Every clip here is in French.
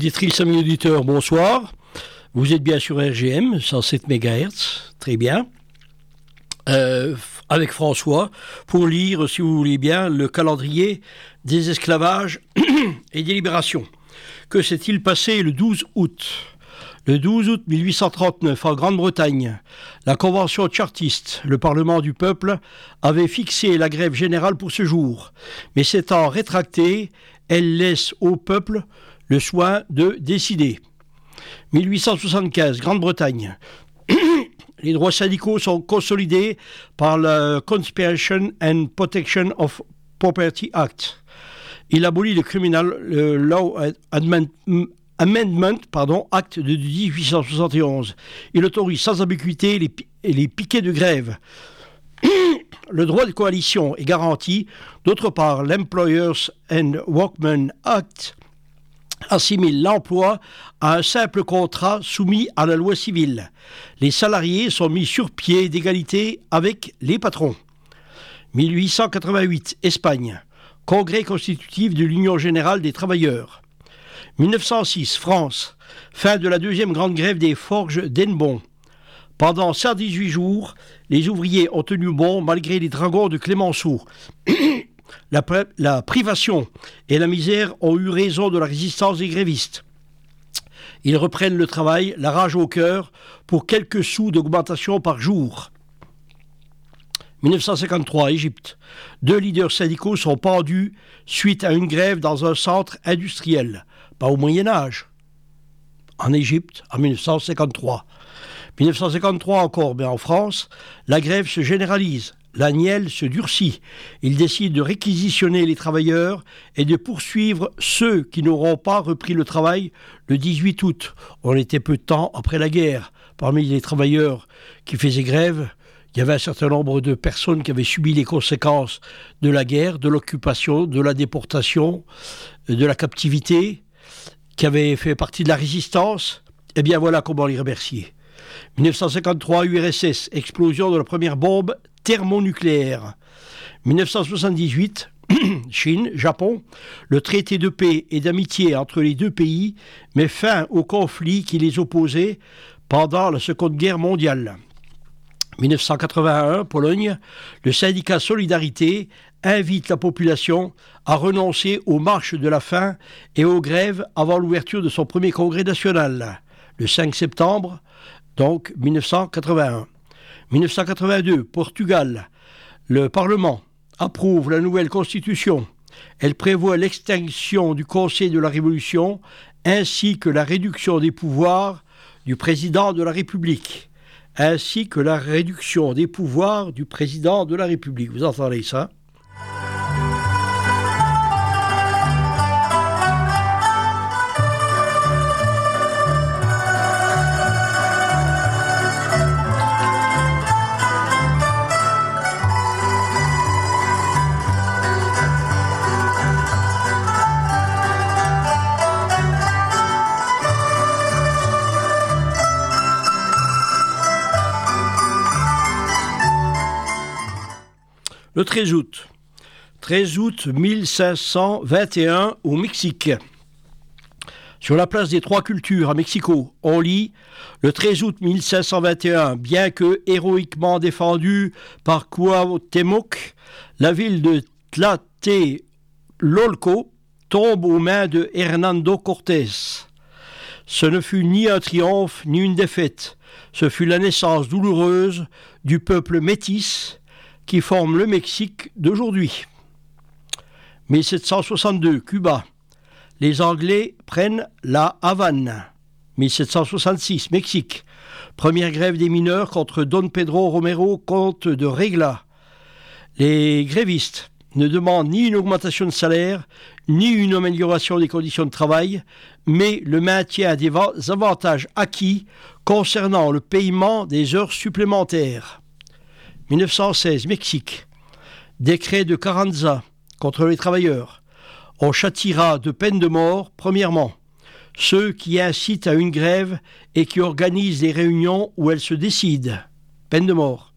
Auditrices, amis auditeurs, bonsoir. Vous êtes bien sur RGM, 107 MHz, très bien. Euh, avec François, pour lire, si vous voulez bien, le calendrier des esclavages et des libérations. Que s'est-il passé le 12 août? Le 12 août 1839, en Grande-Bretagne, la Convention chartiste, le Parlement du peuple, avait fixé la grève générale pour ce jour. Mais s'étant rétractée, elle laisse au peuple le soin de décider. 1875, Grande-Bretagne. Les droits syndicaux sont consolidés par le Conspiration and Protection of Property Act. Il abolit le Criminal Law Amendment, Act de 1871. Il autorise sans ambiguïté les piquets de grève. le droit de coalition est garanti. D'autre part, l'Employers and Workmen Act assimile l'emploi à un simple contrat soumis à la loi civile. Les salariés sont mis sur pied d'égalité avec les patrons. 1888, Espagne. Congrès constitutif de l'Union générale des travailleurs. 1906, France. Fin de la deuxième grande grève des forges d'Enbon. Pendant 118 jours, les ouvriers ont tenu bon malgré les dragons de Clémenceau. la, privation et la misère ont eu raison de la résistance des grévistes. Ils reprennent le travail, la rage au cœur, pour quelques sous d'augmentation par jour. 1953, Égypte. Deux leaders syndicaux sont pendus suite à une grève dans un centre industriel. Pas au Moyen Âge. En Égypte, en 1953. 1953 encore, mais en France, la grève se généralise. L'Agnel se durcit. Il décide de réquisitionner les travailleurs et de poursuivre ceux qui n'auront pas repris le travail le 18 août. On était peu de temps après la guerre. Parmi les travailleurs qui faisaient grève, il y avait un certain nombre de personnes qui avaient subi les conséquences de la guerre, de l'occupation, de la déportation, de la captivité, qui avaient fait partie de la résistance. Eh bien voilà comment les remercier. 1953, URSS, explosion de la première bombe thermonucléaire. 1978, Chine, Japon, le traité de paix et d'amitié entre les deux pays met fin au conflit qui les opposait pendant la Seconde Guerre mondiale. 1981, Pologne, le syndicat Solidarité invite la population à renoncer aux marches de la faim et aux grèves avant l'ouverture de son premier congrès national, le 5 septembre, donc 1981. 1982, Portugal. Le Parlement approuve la nouvelle constitution. Elle prévoit l'extinction du Conseil de la Révolution ainsi que la réduction des pouvoirs du président de la République. Ainsi que la réduction des pouvoirs du président de la République. Vous entendez ça? Le 13 août. 13 août 1521 au Mexique. Sur la place des Trois Cultures à Mexico, on lit le 13 août 1521, bien que héroïquement défendue par Cuauhtémoc, la ville de Tlatelolco tombe aux mains de Hernando Cortés. Ce ne fut ni un triomphe ni une défaite, ce fut la naissance douloureuse du peuple métis qui forment le Mexique d'aujourd'hui. 1762, Cuba. Les Anglais prennent la Havane. 1766, Mexique. Première grève des mineurs contre Don Pedro Romero, comte de Regla. Les grévistes ne demandent ni une augmentation de salaire, ni une amélioration des conditions de travail, mais le maintien des avantages acquis concernant le paiement des heures supplémentaires. 1916, Mexique. Décret de Carranza contre les travailleurs. On châtira de peine de mort, premièrement, ceux qui incitent à une grève et qui organisent des réunions où elles se décident. Peine de mort.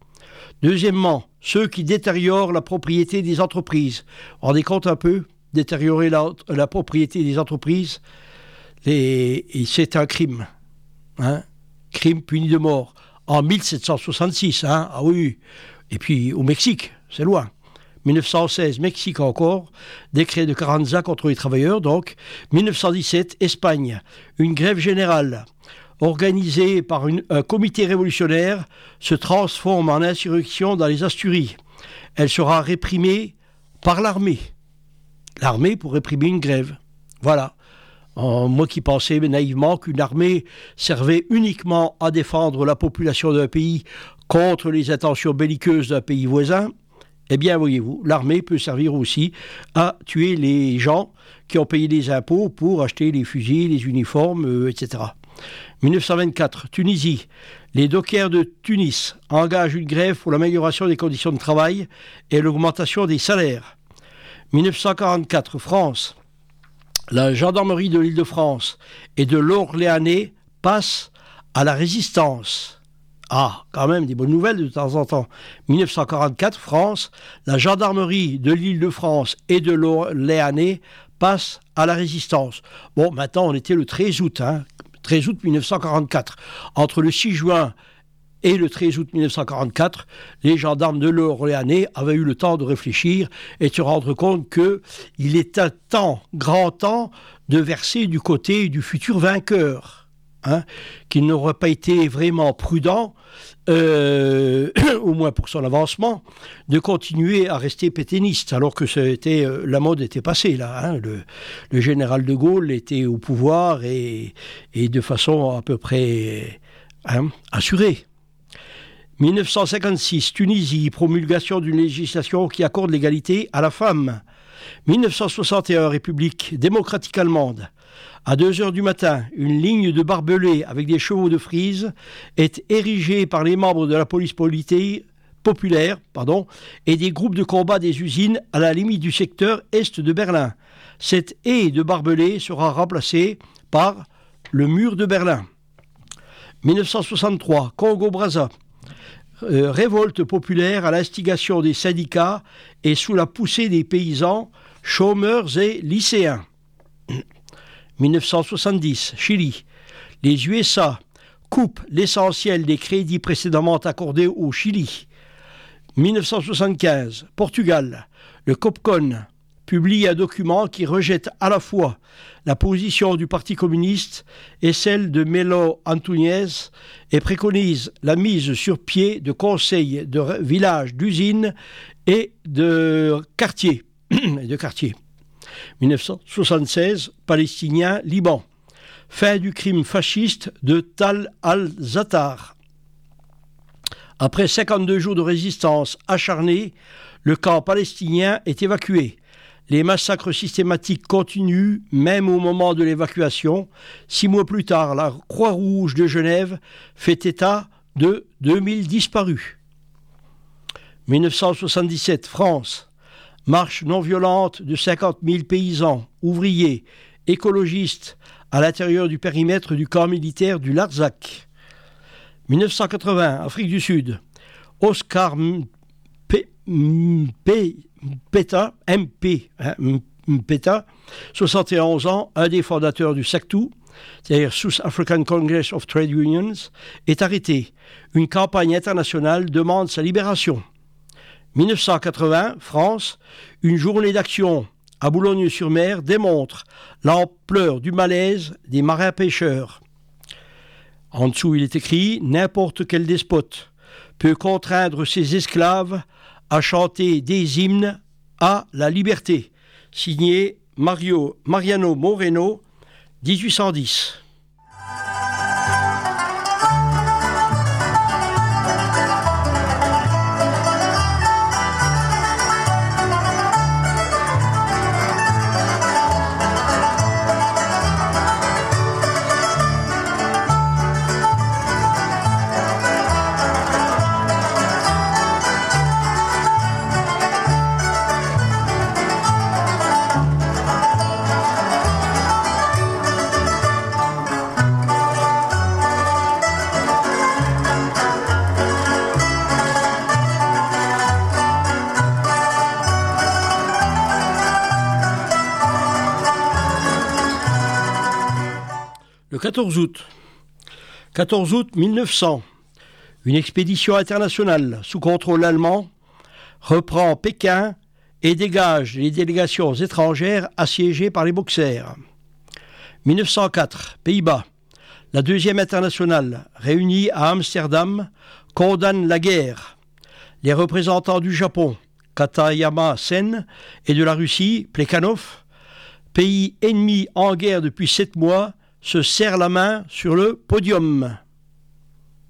Deuxièmement, ceux qui détériorent la propriété des entreprises. Vous rendez compte un peu Détériorer la, la propriété des entreprises c'est un crime. Hein. crime puni de mort. En 1766, hein, ah oui. Et puis au Mexique, c'est loin. 1916, Mexique encore, décret de Carranza contre les travailleurs, donc. 1917, Espagne, une grève générale organisée par un comité révolutionnaire se transforme en insurrection dans les Asturies. Elle sera réprimée par l'armée. L'armée pour réprimer une grève. Voilà. Moi qui pensais naïvement qu'une armée servait uniquement à défendre la population d'un pays contre les intentions belliqueuses d'un pays voisin, eh bien, voyez-vous, l'armée peut servir aussi à tuer les gens qui ont payé des impôts pour acheter les fusils, les uniformes, euh, etc. 1924, Tunisie. Les dockers de Tunis engagent une grève pour l'amélioration des conditions de travail et l'augmentation des salaires. 1944, France. La gendarmerie de l'Île-de-France et de l'Orléanais passe à la résistance. Ah, quand même des bonnes nouvelles de temps en temps. 1944, France, la gendarmerie de l'Île-de-France et de l'Orléanais passe à la résistance. Bon, maintenant on était le 13 août, hein, 13 août 1944. Entre le 6 juin et le 13 août 1944, les gendarmes de l'Orléanais avaient eu le temps de réfléchir et de se rendre compte qu'il était temps, grand temps, de verser du côté du futur vainqueur. Hein, qu'il n'aurait pas été vraiment prudent, euh, au moins pour son avancement, de continuer à rester pétainiste, alors que euh, la mode était passée là. Hein. le, général de Gaulle était au pouvoir et, de façon à peu près hein, assurée. 1956, Tunisie, promulgation d'une législation qui accorde l'égalité à la femme. 1961, République démocratique allemande. À 2 heures du matin, une ligne de barbelés avec des chevaux de frise est érigée par les membres de la police populaire pardon, et des groupes de combat des usines à la limite du secteur est de Berlin. Cette haie de barbelés sera remplacée par le mur de Berlin. 1963, Congo-Brazza. Euh, révolte populaire à l'instigation des syndicats et sous la poussée des paysans, chômeurs et lycéens. 1970, Chili. Les USA coupent l'essentiel des crédits précédemment accordés au Chili. 1975, Portugal. Le COPCON publie un document qui rejette à la fois la position du Parti communiste et celle de Melo Antunes et préconise la mise sur pied de conseils de villages, d'usines et de quartiers. de quartiers. 1976, Palestinien, Liban. Fin du crime fasciste de Tal al-Zatar. Après 52 jours de résistance acharnée, le camp palestinien est évacué. Les massacres systématiques continuent, même au moment de l'évacuation. Six mois plus tard, la Croix-Rouge de Genève fait état de 2000 disparus. 1977, France marche non violente de 50 000 paysans, ouvriers, écologistes à l'intérieur du périmètre du camp militaire du Larzac. 1980, Afrique du Sud. Oscar Mpeta, MP, Mpeta, 71 ans, un des fondateurs du SACTU, c'est-à-dire South African Congress of Trade Unions, est arrêté. Une campagne internationale demande sa libération. 1980, France, une journée d'action à Boulogne-sur-Mer démontre l'ampleur du malaise des marins pêcheurs. En dessous, il est écrit N'importe quel despote peut contraindre ses esclaves à chanter des hymnes à la liberté. Signé Mario Mariano Moreno, 1810. 14 août. 14 août 1900, une expédition internationale sous contrôle allemand reprend Pékin et dégage les délégations étrangères assiégées par les boxers. 1904, Pays-Bas. La deuxième internationale, réunie à Amsterdam, condamne la guerre. Les représentants du Japon, Katayama Sen, et de la Russie, Plekhanov, pays ennemi en guerre depuis sept mois, se serrent la main sur le podium.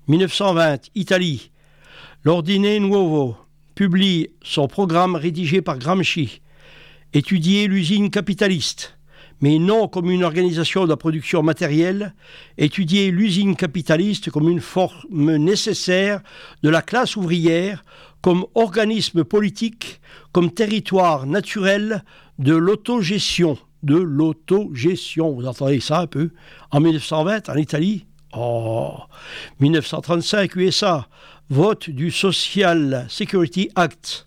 1920, Italie. L'Ordine Nuovo publie son programme rédigé par Gramsci. Étudier l'usine capitaliste, mais non comme une organisation de la production matérielle, étudier l'usine capitaliste comme une forme nécessaire de la classe ouvrière, comme organisme politique, comme territoire naturel de l'autogestion. De l'autogestion, vous entendez ça un peu? En 1920, en Italie, Oh 1935, USA, vote du Social Security Act.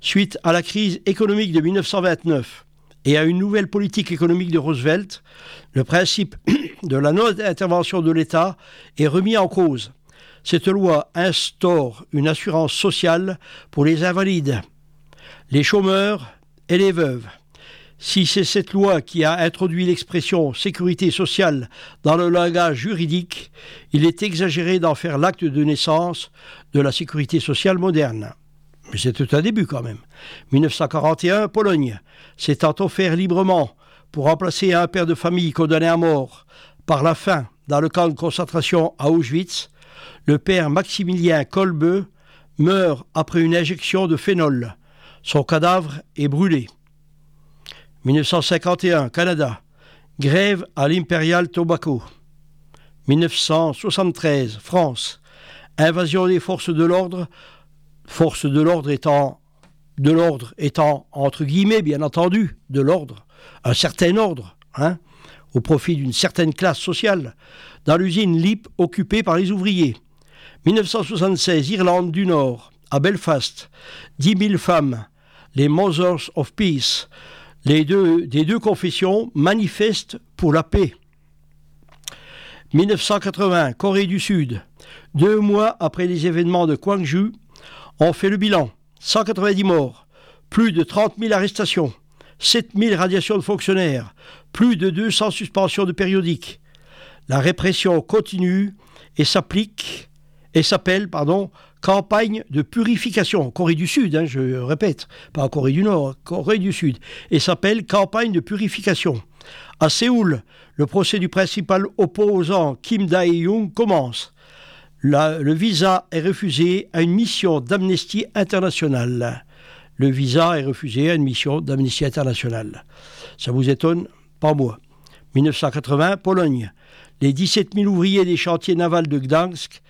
Suite à la crise économique de 1929 et à une nouvelle politique économique de Roosevelt, le principe de la non-intervention de l'État est remis en cause. Cette loi instaure une assurance sociale pour les invalides, les chômeurs et les veuves. Si c'est cette loi qui a introduit l'expression sécurité sociale dans le langage juridique, il est exagéré d'en faire l'acte de naissance de la sécurité sociale moderne. Mais c'est tout un début quand même. 1941, Pologne s'étant offert librement pour remplacer un père de famille condamné à mort par la faim dans le camp de concentration à Auschwitz, le père Maximilien Kolbe meurt après une injection de phénol. Son cadavre est brûlé. 1951, Canada. Grève à l'Imperial Tobacco. 1973, France. Invasion des forces de l'ordre. Forces de l'ordre étant de l'ordre étant entre guillemets bien entendu de l'ordre, un certain ordre, hein, au profit d'une certaine classe sociale, dans l'usine LIP occupée par les ouvriers. 1976, Irlande du Nord, à Belfast, 10 000 femmes, les Mothers of Peace, les deux, des deux confessions manifestent pour la paix. 1980, Corée du Sud. Deux mois après les événements de Gwangju, on fait le bilan. 190 morts, plus de 30 000 arrestations, 7 000 radiations de fonctionnaires, plus de 200 suspensions de périodiques. La répression continue et s'applique et s'appelle pardon campagne de purification, Corée du Sud, hein, je répète, pas Corée du Nord, Corée du Sud, et s'appelle campagne de purification. À Séoul, le procès du principal opposant Kim Dae-jung commence. le visa est refusé à une mission d'amnistie internationale. Le visa est refusé à une mission d'amnistie internationale. Ça vous étonne Pas moi. 1980, Pologne. Les 17 000 ouvriers des chantiers navals de Gdansk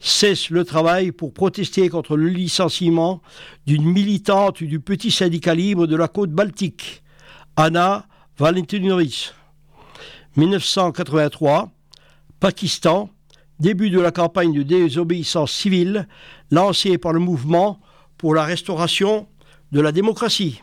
cesse le travail pour protester contre le licenciement d'une militante du petit syndicat libre de la côte baltique, Anna Valentinovic. 1983, Pakistan, début de la campagne de désobéissance civile lancée par le mouvement pour la restauration de la démocratie.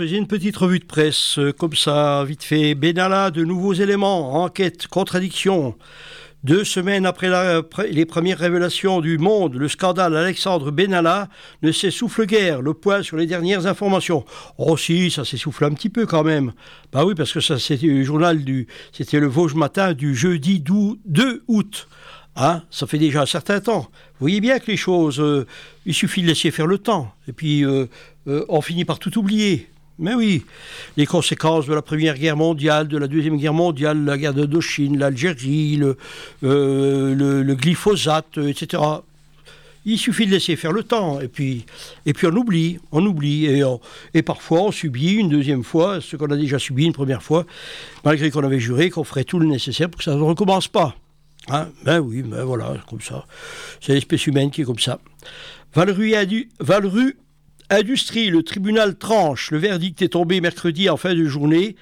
Faisait une petite revue de presse, euh, comme ça, vite fait. Benalla, de nouveaux éléments, enquête, contradiction. Deux semaines après les premières révélations du monde, le scandale Alexandre Benalla ne s'essouffle guère. Le point sur les dernières informations. Oh si, ça s'essouffle un petit peu quand même. Bah oui, parce que ça c'était le journal du, c'était le Vosges Matin du jeudi 2 août. Hein, ça fait déjà un certain temps. Vous voyez bien que les choses, euh, il suffit de laisser faire le temps. Et puis, euh, on finit par tout oublier. Mais oui, les conséquences de la Première Guerre mondiale, de la Deuxième Guerre mondiale, la guerre d'Indochine, l'Algérie, le, le, glyphosate, etc. Il suffit de laisser faire le temps, et puis, et puis on oublie, on oublie, et, parfois on subit une deuxième fois ce qu'on a déjà subi une première fois, malgré qu'on avait juré qu'on ferait tout le nécessaire pour que ça ne recommence pas. Hein ben oui, ben voilà, comme ça. C'est l'espèce humaine qui est comme ça. Valeru, Valeru Industrie, le tribunal tranche. Le verdict est tombé mercredi en fin de journée.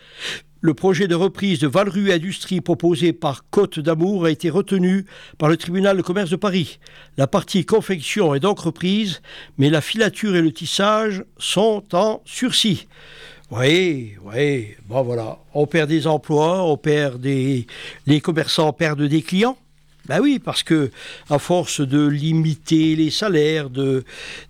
Le projet de reprise de Valru Industrie proposé par Côte d'Amour a été retenu par le tribunal de commerce de Paris. La partie confection est donc reprise, mais la filature et le tissage sont en sursis. Oui, oui, bon voilà, on perd des emplois, on perd des... Les commerçants perdent des clients. Ben oui, parce que à force de limiter les salaires, de,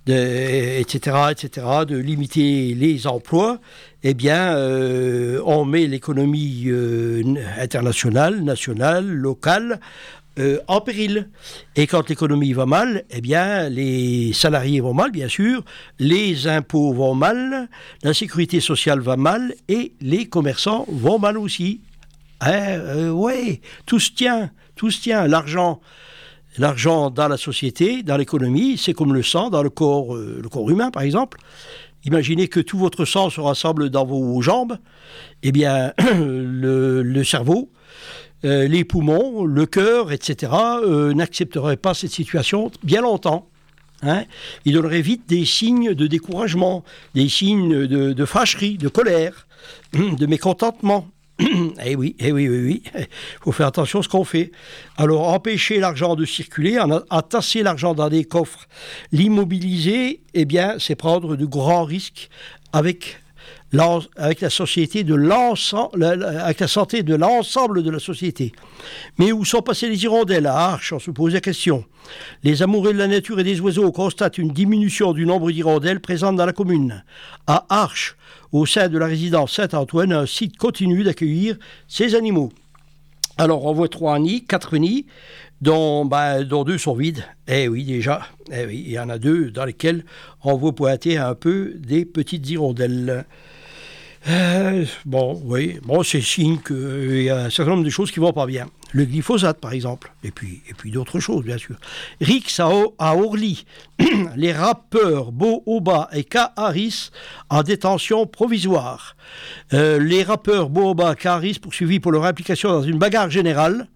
etc., etc., de limiter les emplois, eh bien, euh, on met l'économie euh, internationale, nationale, locale euh, en péril. Et quand l'économie va mal, eh bien, les salariés vont mal, bien sûr, les impôts vont mal, la sécurité sociale va mal et les commerçants vont mal aussi. Hein, euh, oui, tout se tient, tout se tient. L'argent, l'argent dans la société, dans l'économie, c'est comme le sang dans le corps, euh, le corps humain, par exemple. Imaginez que tout votre sang se rassemble dans vos jambes. Eh bien, le cerveau, euh, les poumons, le cœur, etc., euh, n'accepteraient pas cette situation bien longtemps. Hein. Ils donneraient vite des signes de découragement, des signes de, fâcherie, de colère, de mécontentement. eh oui, eh oui, oui, oui. Il faut faire attention à ce qu'on fait. Alors, empêcher l'argent de circuler, attasser l'argent dans des coffres, l'immobiliser, eh bien, c'est prendre de grands risques avec avec la de santé de l'ensemble de la société. Mais où sont passées les hirondelles? À Arches On se pose la question. Les amoureux de la nature et des oiseaux constatent une diminution du nombre d'hirondelles présentes dans la commune. À Arches, au sein de la résidence Saint-Antoine, un site continue d'accueillir ces animaux. Alors on voit trois nids, quatre nids, dont, ben, deux sont vides. Eh oui, déjà, eh il y en a deux dans lesquels on voit pointer un peu des petites hirondelles. Euh, bon, oui, bon, c'est signe qu'il y a un certain nombre de choses qui vont pas bien. Le glyphosate, par exemple, et puis, et puis d'autres choses, bien sûr. Rix à, Orly, les rappeurs Bo Oba et K. Harris en détention provisoire. Euh, les rappeurs Bo Oba et K. Harris, poursuivis pour leur implication dans une bagarre générale,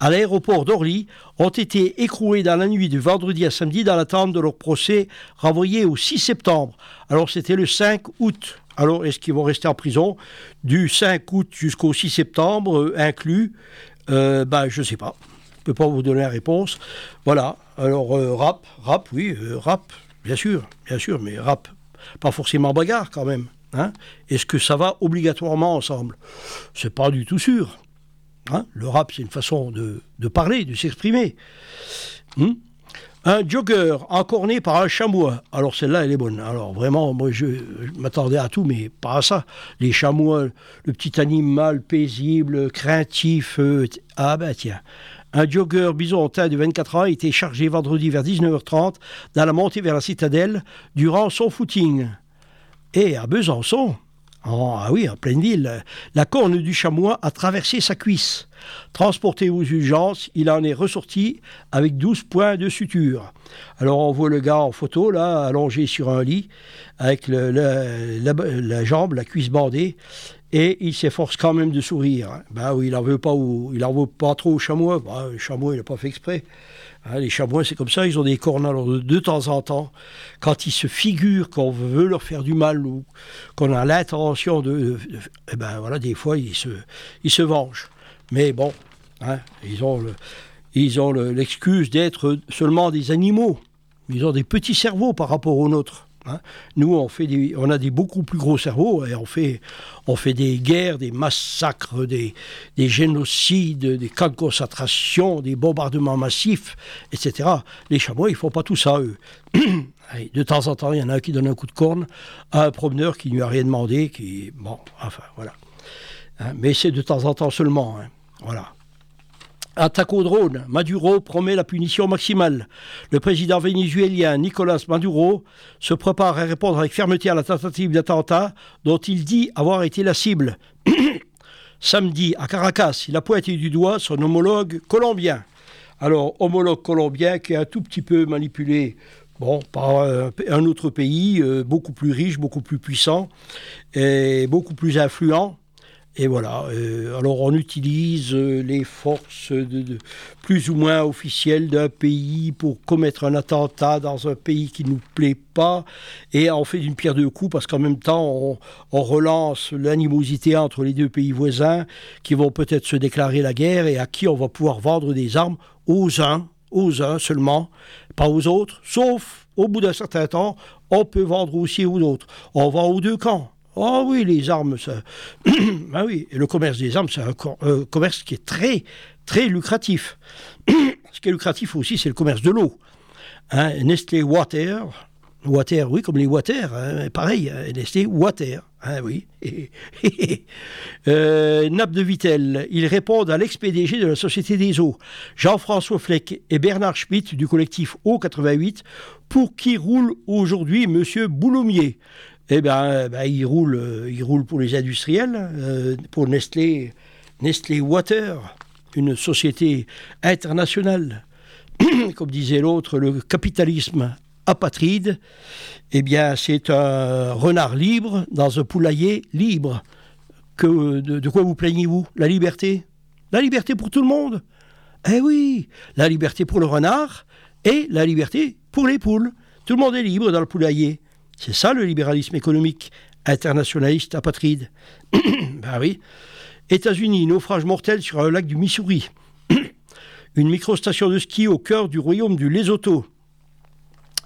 à l'aéroport d'Orly ont été écroués dans la nuit du vendredi à samedi dans l'attente de leur procès renvoyé au 6 septembre. Alors c'était le 5 août. Alors, est-ce qu'ils vont rester en prison du 5 août jusqu'au 6 septembre, euh, inclus? Euh, ben, Je ne sais pas. Je ne peux pas vous donner la réponse. Voilà. Alors, euh, rap, rap, oui, rap, bien sûr, bien sûr, mais rap, pas forcément bagarre quand même. Hein est-ce que ça va obligatoirement ensemble? C'est pas du tout sûr. Hein le rap, c'est une façon de, parler, de s'exprimer. Hmm un jogger encorné par un chamois. Alors celle-là, elle est bonne. Alors vraiment, moi je, m'attendais à tout, mais pas à ça. Les chamois, le petit animal paisible, craintif. Euh, ah ben tiens. Un jogger bisontin de 24 ans a été chargé vendredi vers 19h30 dans la montée vers la citadelle durant son footing. Et à Besançon, ah oui, en pleine ville. La corne du chamois a traversé sa cuisse. Transporté aux urgences, il en est ressorti avec 12 points de suture. Alors on voit le gars en photo, là, allongé sur un lit, avec la, jambe, la cuisse bandée, et il s'efforce quand même de sourire. Ben oui, il en veut pas, il veut pas trop au chamois. Ben, le chamois, il n'a pas fait exprès. Hein, les chamois, c'est comme ça, ils ont des cornes. Alors, de, temps en temps, quand ils se figurent qu'on veut leur faire du mal ou qu'on a l'intention de, Eh ben voilà, des fois, ils se, ils vengent. Mais bon, hein, ils ont l'excuse d'être seulement des animaux. Ils ont des petits cerveaux par rapport aux nôtres. Hein. Nous, on, fait on a des beaucoup plus gros cerveaux et on fait, on fait des guerres, des massacres, des, des génocides, des camps de concentration, des bombardements massifs, etc. Les chamois, ils font pas tout ça, eux. de temps en temps, il y en a un qui donne un coup de corne à un promeneur qui ne lui a rien demandé, qui... Bon, enfin, voilà. Hein, mais c'est de temps en temps seulement. Hein. Voilà. Attaque au drone, Maduro promet la punition maximale. Le président vénézuélien Nicolas Maduro se prépare à répondre avec fermeté à la tentative d'attentat dont il dit avoir été la cible. Samedi, à Caracas, il a pointé du doigt son homologue colombien. Alors, homologue colombien qui est un tout petit peu manipulé par un autre pays euh, beaucoup plus riche, beaucoup plus puissant et beaucoup plus influent et voilà, euh, alors on utilise euh, les forces plus ou moins officielles d'un pays pour commettre un attentat dans un pays qui ne nous plaît pas, et on fait d'une pierre deux coups parce qu'en même temps on, relance l'animosité entre les deux pays voisins qui vont peut-être se déclarer la guerre et à qui on va pouvoir vendre des armes aux uns, aux uns seulement, pas aux autres, sauf au bout d'un certain temps, on peut vendre aussi aux autres. On vend aux deux camps. Oh oui, les armes, ça. ah oui, le commerce des armes, c'est un euh, commerce qui est très, très lucratif. Ce qui est lucratif aussi, c'est le commerce de l'eau. Hein, Nestlé Water, Water, oui, comme les Water, hein, pareil, hein, Nestlé Water, oui. euh, de Vitel, ils répondent à l'ex-PDG de la Société des Eaux, Jean-François Fleck et Bernard Schmitt du collectif O88, pour qui roule aujourd'hui M. Boulomier eh bien, ben, il, roule, euh, il roule pour les industriels, euh, pour Nestlé, Nestlé Water, une société internationale. Comme disait l'autre, le capitalisme apatride, eh bien, c'est un renard libre dans un poulailler libre. De quoi vous plaignez-vous? La liberté? La liberté pour tout le monde? Eh oui La liberté pour le renard et la liberté pour les poules. Tout le monde est libre dans le poulailler. C'est ça le libéralisme économique internationaliste apatride. ben oui. États-Unis, naufrage mortel sur un lac du Missouri. Une microstation de ski au cœur du royaume du Lesotho.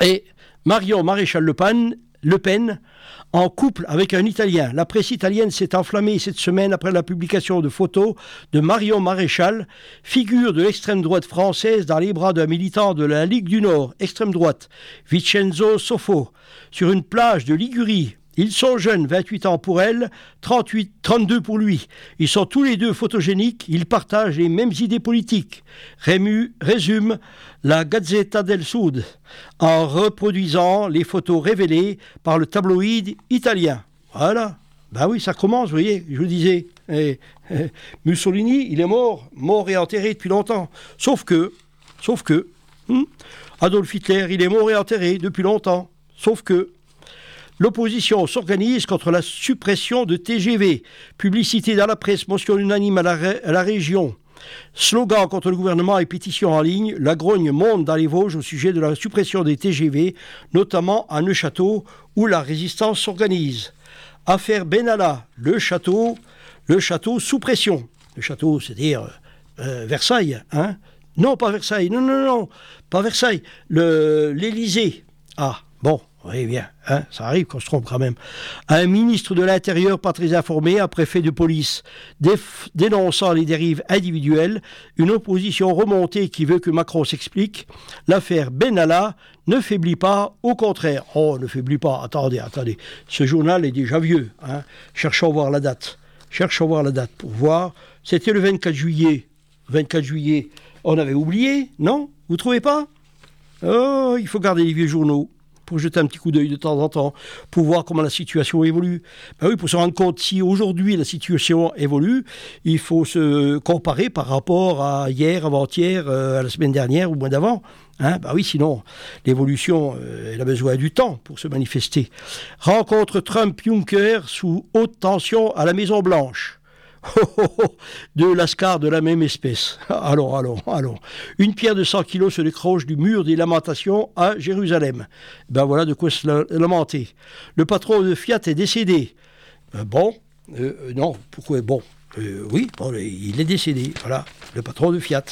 Et Marion Maréchal Le Pen, le Pen en couple avec un Italien. La presse italienne s'est enflammée cette semaine après la publication de photos de Marion Maréchal, figure de l'extrême droite française dans les bras d'un militant de la Ligue du Nord, extrême droite, Vincenzo Sofo, sur une plage de Ligurie. Ils sont jeunes, 28 ans pour elle, 38, 32 pour lui. Ils sont tous les deux photogéniques, ils partagent les mêmes idées politiques. Rému résume la Gazzetta del Sud en reproduisant les photos révélées par le tabloïd italien. Voilà. Ben oui, ça commence, vous voyez, je vous disais. Mussolini, il est mort, mort et enterré depuis longtemps. Sauf que, sauf que, hmm, Adolf Hitler, il est mort et enterré depuis longtemps. Sauf que, L'opposition s'organise contre la suppression de TGV. Publicité dans la presse, motion unanime à la, région. Slogan contre le gouvernement et pétition en ligne. La grogne monte dans les Vosges au sujet de la suppression des TGV, notamment à Neuchâteau, où la résistance s'organise. Affaire Benalla, le château, le château sous pression. Le château, c'est-à-dire euh, Versailles, hein Non, pas Versailles, non, non, non, pas Versailles, l'Élysée. Ah, bon, oui, bien, hein, ça arrive qu'on se trompe quand même. Un ministre de l'Intérieur pas très informé, un préfet de police dénonçant les dérives individuelles, une opposition remontée qui veut que Macron s'explique. L'affaire Benalla ne faiblit pas, au contraire. Oh, ne faiblit pas, attendez, attendez. Ce journal est déjà vieux. Hein. Cherchons voir la date. Cherchons voir la date pour voir. C'était le 24 juillet. 24 juillet, on avait oublié, non? Vous trouvez pas? Oh, il faut garder les vieux journaux pour jeter un petit coup d'œil de temps en temps, pour voir comment la situation évolue. Ben oui, pour se rendre compte si aujourd'hui la situation évolue, il faut se comparer par rapport à hier, avant-hier, euh, à la semaine dernière ou moins d'avant. Hein ben oui, sinon, l'évolution, euh, elle a besoin du temps pour se manifester. Rencontre Trump-Juncker sous haute tension à la Maison-Blanche. De lascar de la même espèce. Allons, allons, allons. Une pierre de 100 kilos se décroche du mur des lamentations à Jérusalem. Ben voilà de quoi se lamenter. Le patron de Fiat est décédé. Euh, bon, euh, euh, non, pourquoi Bon, oui, il est décédé. Voilà, le patron de Fiat.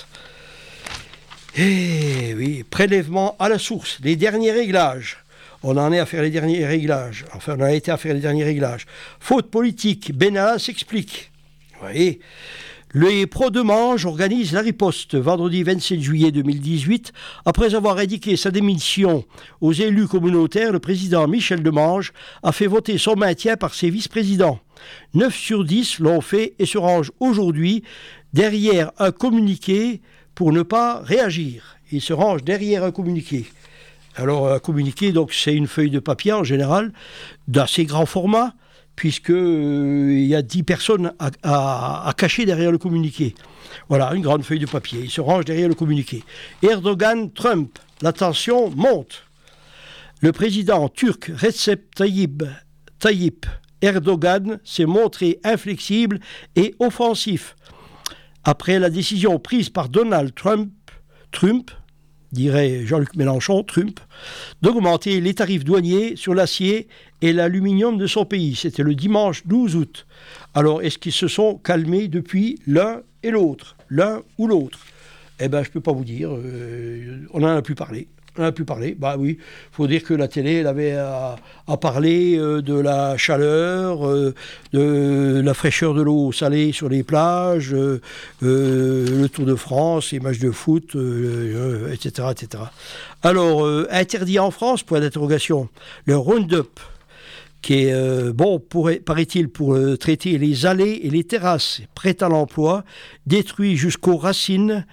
Eh oui, prélèvement à la source, les derniers réglages. On en est à faire les derniers réglages. Enfin, on a été à faire les derniers réglages. Faute politique, Benalla s'explique. Voyez les pro de Mange organise la riposte vendredi 27 juillet 2018. Après avoir indiqué sa démission aux élus communautaires, le président Michel Demange a fait voter son maintien par ses vice-présidents. 9 sur 10 l'ont fait et se rangent aujourd'hui derrière un communiqué pour ne pas réagir. Ils se rangent derrière un communiqué. Alors un communiqué, donc c'est une feuille de papier en général d'assez grand format puisqu'il euh, y a 10 personnes à, cacher derrière le communiqué. Voilà, une grande feuille de papier. Il se range derrière le communiqué. Erdogan, Trump, la tension monte. Le président turc Recep Tayyip, Erdogan s'est montré inflexible et offensif. Après la décision prise par Donald Trump dirait Jean-Luc Mélenchon, Trump, d'augmenter les tarifs douaniers sur l'acier et l'aluminium de son pays. C'était le dimanche 12 août. Alors, est-ce qu'ils se sont calmés depuis l'un et l'autre? L'un ou l'autre? Eh bien, je ne peux pas vous dire. Euh, on n'en a plus parlé. On a pu parler. Bah oui, il faut dire que la télé, elle avait à, parler euh, de la chaleur, euh, de la fraîcheur de l'eau salée sur les plages, euh, le Tour de France, les matchs de foot, etc., etc. Alors, interdit en France, point d'interrogation, le Roundup, qui est bon, paraît-il, pour traiter les allées et les terrasses prêtes à l'emploi, détruit jusqu'aux racines,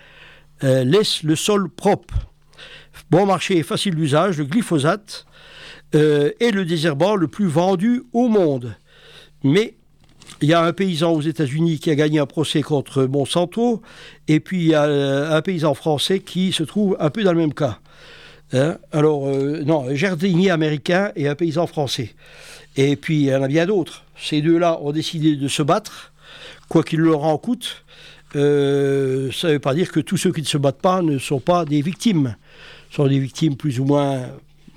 laisse le sol propre bon marché et facile d'usage, le glyphosate euh, est le désherbant le plus vendu au monde. Mais il y a un paysan aux États-Unis qui a gagné un procès contre Monsanto, et puis il y a euh, un paysan français qui se trouve un peu dans le même cas. Hein Alors, euh, non, un jardinier américain et un paysan français. Et puis, il y en a bien d'autres. Ces deux-là ont décidé de se battre, quoi qu'il leur en coûte. ça ne veut pas dire que tous ceux qui ne se battent pas ne sont pas des victimes sont des victimes plus ou moins,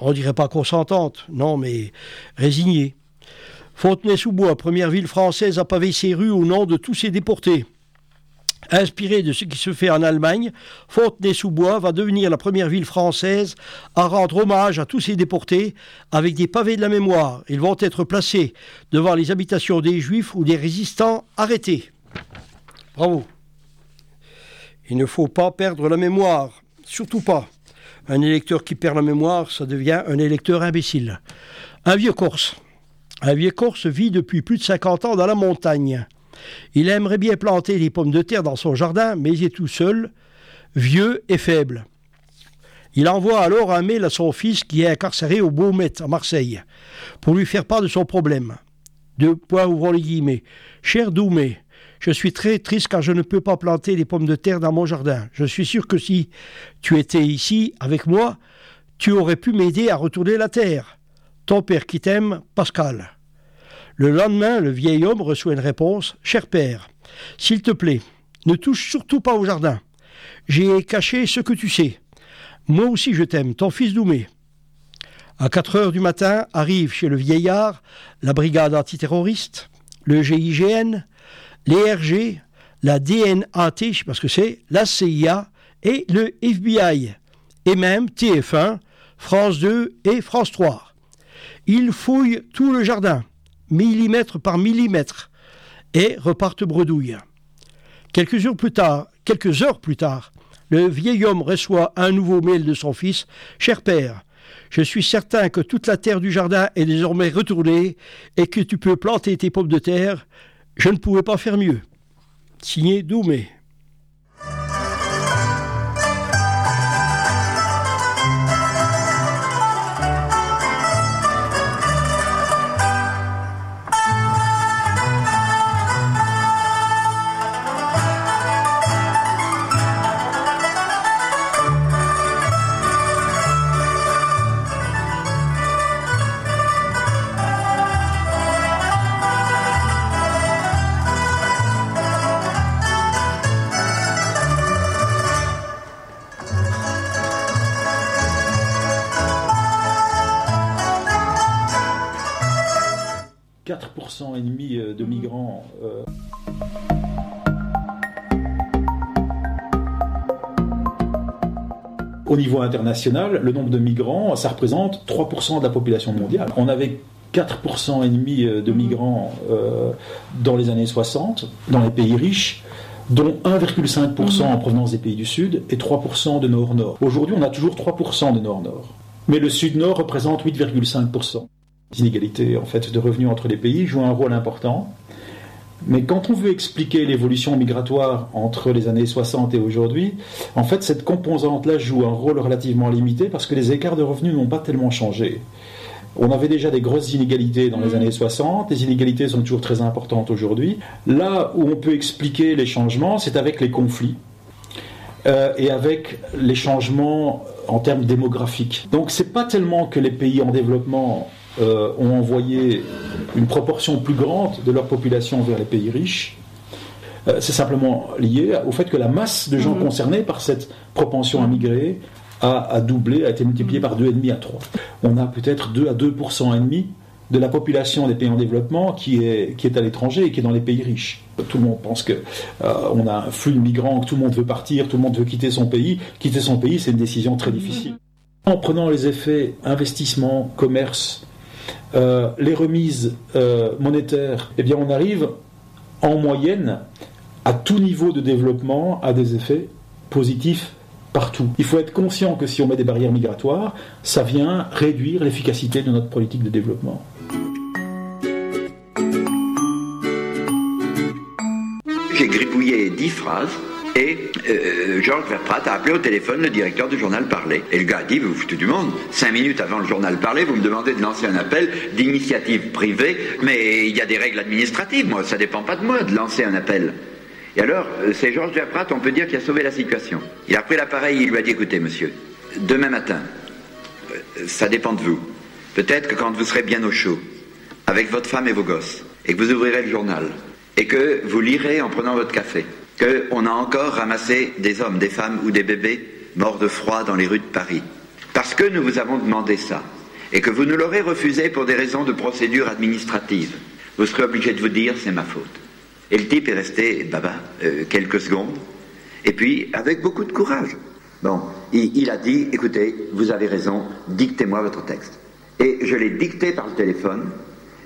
on dirait pas consentantes, non, mais résignées. Fontenay-sous-Bois, première ville française à paver ses rues au nom de tous ses déportés. Inspiré de ce qui se fait en Allemagne, Fontenay-sous-Bois va devenir la première ville française à rendre hommage à tous ces déportés avec des pavés de la mémoire. Ils vont être placés devant les habitations des juifs ou des résistants arrêtés. Bravo. Il ne faut pas perdre la mémoire, surtout pas. Un électeur qui perd la mémoire, ça devient un électeur imbécile. Un vieux Corse. Un vieux Corse vit depuis plus de 50 ans dans la montagne. Il aimerait bien planter des pommes de terre dans son jardin, mais il est tout seul, vieux et faible. Il envoie alors un mail à son fils qui est incarcéré au Beaumet à Marseille pour lui faire part de son problème. Deux points ouvrant les guillemets. Cher Doumé, je suis très triste car je ne peux pas planter des pommes de terre dans mon jardin. Je suis sûr que si tu étais ici avec moi, tu aurais pu m'aider à retourner la terre. Ton père qui t'aime, Pascal. Le lendemain, le vieil homme reçoit une réponse Cher père, s'il te plaît, ne touche surtout pas au jardin. J'ai caché ce que tu sais. Moi aussi je t'aime, ton fils Doumé. À 4 heures du matin arrive chez le vieillard la brigade antiterroriste, le GIGN, l'ERG, la DNAT, je sais pas ce que c'est, la CIA et le FBI, et même TF1, France 2 et France 3. Ils fouillent tout le jardin, millimètre par millimètre, et repartent bredouille. Quelques jours plus tard, quelques heures plus tard, le vieil homme reçoit un nouveau mail de son fils. Cher père, je suis certain que toute la terre du jardin est désormais retournée et que tu peux planter tes pommes de terre. Je ne pouvais pas faire mieux. Signé Doumé. International, le nombre de migrants, ça représente 3% de la population mondiale. On avait 4% et demi de migrants euh, dans les années 60 dans les pays riches dont 1,5% en provenance des pays du Sud et 3% de Nord-Nord. Aujourd'hui, on a toujours 3% de Nord-Nord. Mais le Sud-Nord représente 8,5%. Les inégalités en fait, de revenus entre les pays jouent un rôle important. Mais quand on veut expliquer l'évolution migratoire entre les années 60 et aujourd'hui, en fait, cette composante-là joue un rôle relativement limité parce que les écarts de revenus n'ont pas tellement changé. On avait déjà des grosses inégalités dans les mm. années 60, les inégalités sont toujours très importantes aujourd'hui. Là où on peut expliquer les changements, c'est avec les conflits euh, et avec les changements en termes démographiques. Donc c'est pas tellement que les pays en développement euh, ont envoyé une proportion plus grande de leur population vers les pays riches, euh, c'est simplement lié au fait que la masse de gens mm. concernés par cette propension à migrer a, doublé, a été multiplié par 2,5 à 3. On a peut-être 2 à 2% et demi de la population des pays en développement qui est, qui est à l'étranger et qui est dans les pays riches. Tout le monde pense que euh, on a un flux de migrants, que tout le monde veut partir, tout le monde veut quitter son pays. Quitter son pays, c'est une décision très difficile. En prenant les effets investissement, commerce, euh, les remises euh, monétaires, eh bien on arrive en moyenne à tout niveau de développement à des effets positifs partout. Il faut être conscient que si on met des barrières migratoires, ça vient réduire l'efficacité de notre politique de développement. J'ai gribouillé dix phrases et euh, Georges Verprat a appelé au téléphone le directeur du journal Parler. Et le gars a dit, vous vous foutez du monde, cinq minutes avant le journal Parler, vous me demandez de lancer un appel d'initiative privée, mais il y a des règles administratives, moi, ça dépend pas de moi de lancer un appel. Et alors, euh, c'est Georges Verprat, on peut dire, qui a sauvé la situation. Il a pris l'appareil, il lui a dit, écoutez, monsieur, demain matin, euh, ça dépend de vous. Peut-être que quand vous serez bien au chaud, avec votre femme et vos gosses, et que vous ouvrirez le journal, et que vous lirez en prenant votre café, qu'on a encore ramassé des hommes, des femmes ou des bébés morts de froid dans les rues de Paris. Parce que nous vous avons demandé ça, et que vous nous l'aurez refusé pour des raisons de procédure administrative, vous serez obligé de vous dire c'est ma faute. Et le type est resté baba euh, quelques secondes, et puis avec beaucoup de courage. Bon, il, a dit, écoutez, vous avez raison, dictez-moi votre texte. Et je l'ai dicté par le téléphone,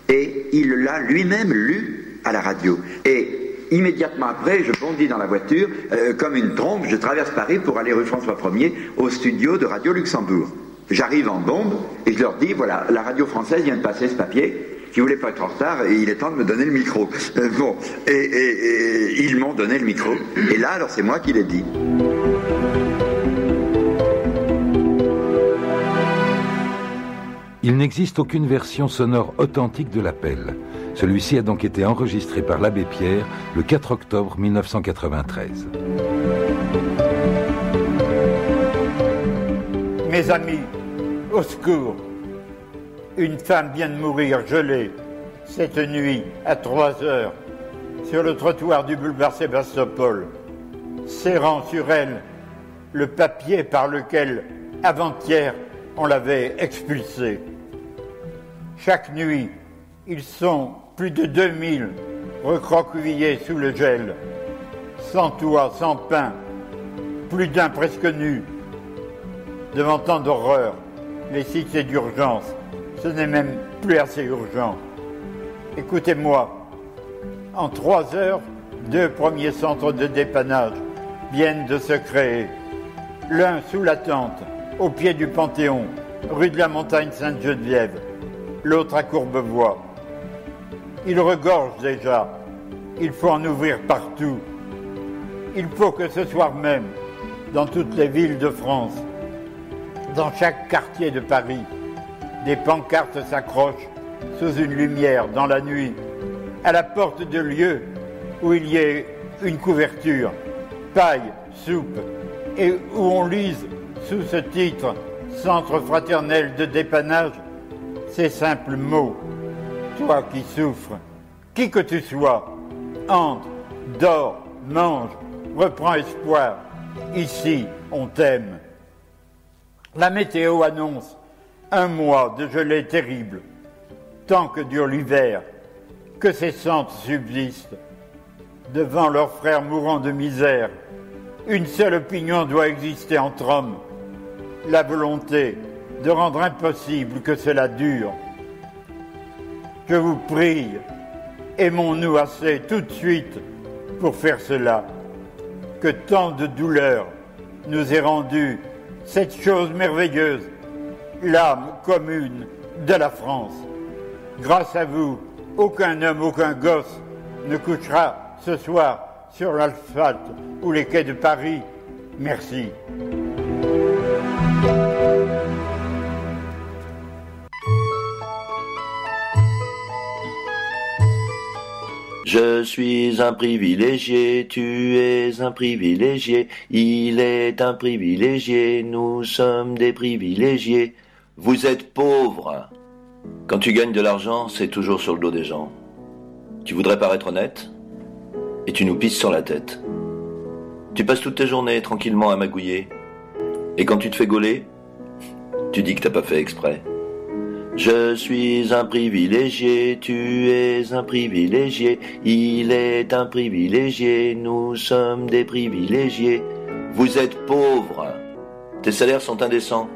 et il l'a lui-même lu à la radio. Et immédiatement après, je bondis dans la voiture, euh, comme une trompe, je traverse Paris pour aller rue François 1er au studio de Radio Luxembourg. J'arrive en bombe et je leur dis, voilà, la radio française vient de passer ce papier, qui voulait pas être en retard et il est temps de me donner le micro. Euh, bon, et, ils m'ont donné le micro. Et là, alors c'est moi qui l'ai dit. Il n'existe aucune version sonore authentique de l'appel. Celui-ci a donc été enregistré par l'abbé Pierre le 4 octobre 1993. Mes amis, au secours une femme vient de mourir gelée cette nuit à 3 heures sur le trottoir du boulevard Sébastopol, serrant sur elle le papier par lequel, avant-hier, on l'avait expulsée. Chaque nuit, ils sont plus de 2000 recroquevillés sous le gel, sans toit, sans pain, plus d'un presque nu, devant tant d'horreur, les cités d'urgence ce n'est même plus assez urgent. Écoutez-moi, en trois heures, deux premiers centres de dépannage viennent de se créer. L'un sous la tente, au pied du Panthéon, rue de la Montagne Sainte-Geneviève, l'autre à Courbevoie. Il regorge déjà. Il faut en ouvrir partout. Il faut que ce soir même, dans toutes les villes de France, dans chaque quartier de Paris, des pancartes s'accrochent sous une lumière dans la nuit, à la porte de lieu où il y ait une couverture, paille, soupe, et où on lise sous ce titre Centre fraternel de dépannage ces simples mots. Toi qui souffres, qui que tu sois, entre, dors, mange, reprends espoir. Ici, on t'aime. La météo annonce un mois de gelée terrible, tant que dure l'hiver, que ces centres subsistent. Devant leurs frères mourant de misère, une seule opinion doit exister entre hommes, la volonté de rendre impossible que cela dure. Je vous prie, aimons-nous assez tout de suite pour faire cela, que tant de douleurs nous aient rendu cette chose merveilleuse, l'âme commune de la France. Grâce à vous, aucun homme, aucun gosse ne couchera ce soir sur l'asphalte ou les quais de Paris. Merci. Je suis un privilégié, tu es un privilégié, il est un privilégié, nous sommes des privilégiés. Vous êtes pauvres. Quand tu gagnes de l'argent, c'est toujours sur le dos des gens. Tu voudrais paraître honnête et tu nous pisses sur la tête. Tu passes toutes tes journées tranquillement à magouiller. Et quand tu te fais gauler, tu dis que t'as pas fait exprès. Je suis un privilégié, tu es un privilégié, il est un privilégié, nous sommes des privilégiés. Vous êtes pauvres. Tes salaires sont indécents.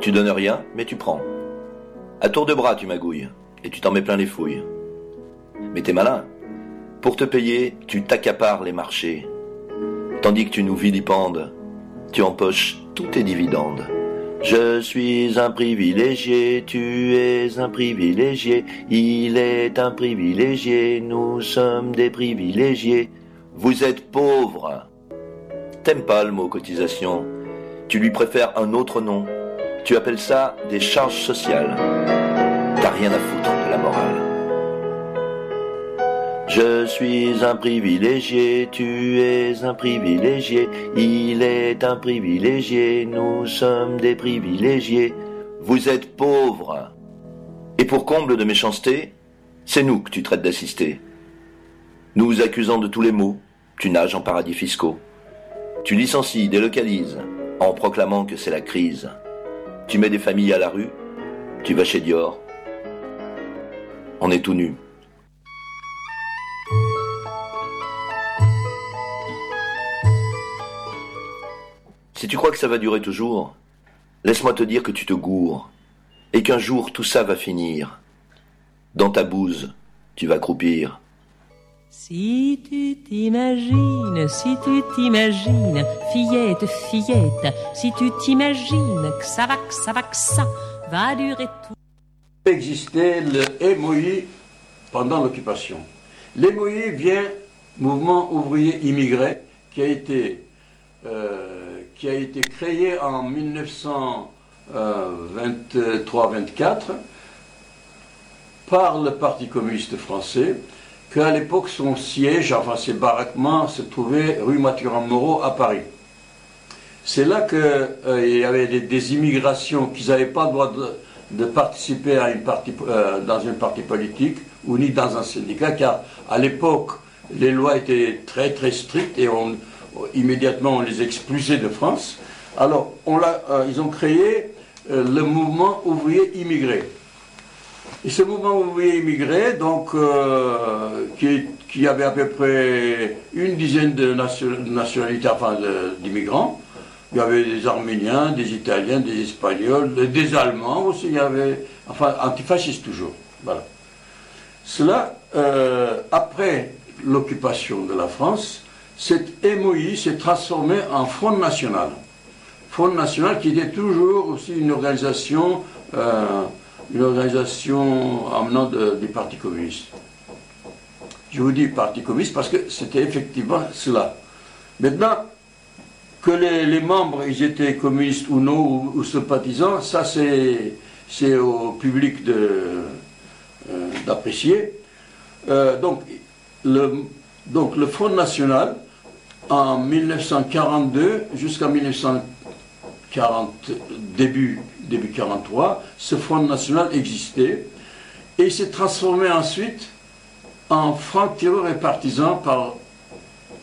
Tu donnes rien, mais tu prends. À tour de bras, tu magouilles, et tu t'en mets plein les fouilles. Mais t'es malin. Pour te payer, tu t'accapares les marchés. Tandis que tu nous vilipendes, tu empoches tous tes dividendes. Je suis un privilégié, tu es un privilégié, il est un privilégié, nous sommes des privilégiés. Vous êtes pauvres. T'aimes pas le mot cotisation, tu lui préfères un autre nom. Tu appelles ça des charges sociales. T'as rien à foutre de la morale. Je suis un privilégié, tu es un privilégié, il est un privilégié, nous sommes des privilégiés. Vous êtes pauvres. Et pour comble de méchanceté, c'est nous que tu traites d'assister. Nous accusant de tous les maux, tu nages en paradis fiscaux. Tu licencies, délocalises, en proclamant que c'est la crise. Tu mets des familles à la rue, tu vas chez Dior. On est tout nu. Si tu crois que ça va durer toujours, laisse-moi te dire que tu te gourres, et qu'un jour tout ça va finir. Dans ta bouse, tu vas croupir. Si tu t'imagines, si tu t'imagines, fillette, fillette, si tu t'imagines que ça va, que ça va, que ça va durer tout. Existait le MOI pendant l'occupation. L'MOI vient Mouvement ouvrier immigré qui a été euh, qui a été créé en 1923-24 par le Parti communiste français, qu'à l'époque son siège, enfin ses baraquements, se trouvait rue Mathurin-Moreau à Paris. C'est là qu'il euh, y avait des, immigrations qui n'avaient pas le droit de, participer à une partie, euh, dans une partie politique ou ni dans un syndicat, car à l'époque, les lois étaient très très strictes et on, immédiatement on les expulsait de France. Alors euh, ils ont créé euh, le mouvement ouvrier immigré. Et ce mouvement ouvrier immigré, donc, euh, qui, avait à peu près une dizaine de nationalités, d'immigrants, il y avait des Arméniens, des Italiens, des Espagnols, des Allemands aussi, il y avait, enfin antifascistes toujours. Voilà. Cela, après l'occupation de la France, cette MOI s'est transformée en Front National. Front National qui était toujours aussi une organisation, euh, une organisation amenant des partis communistes. Je vous dis parti communiste parce que c'était effectivement cela. Maintenant, que les, membres ils étaient communistes ou non, ou, sympathisants, ça c'est au public euh, d'apprécier. Euh, donc le, donc le Front National, en 1942 jusqu'en 1940, début, début 43, ce Front National existait et s'est transformé ensuite en franc-tireur et partisan par,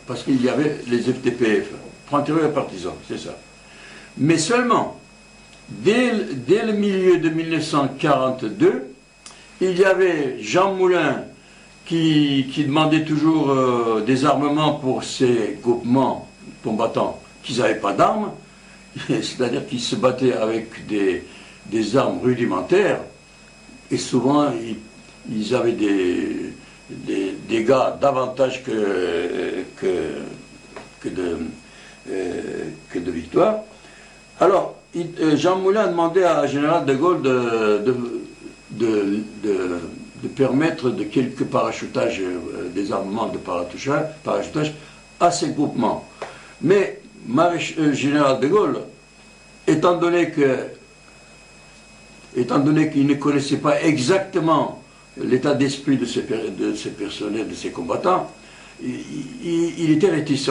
parce qu'il y avait les FTPF, franc-tireur et partisan, c'est ça. Mais seulement, dès, dès le milieu de 1942, il y avait Jean Moulin qui, demandait toujours euh, des armements pour ces groupements combattants qui n'avaient pas d'armes, c'est-à-dire qu'ils se battaient avec des, armes rudimentaires, et souvent ils, avaient des, des dégâts davantage que, que, que, de, euh, victoires. Alors, euh, Jean Moulin a demandé à Général de Gaulle de- de permettre de quelques parachutages, euh, des armements de parachutage, à ces groupements. Mais Maréch- euh, Général de Gaulle, étant donné que étant donné qu'il ne connaissait pas exactement l'état d'esprit de ces, de ces personnels, de ces combattants, il, était réticent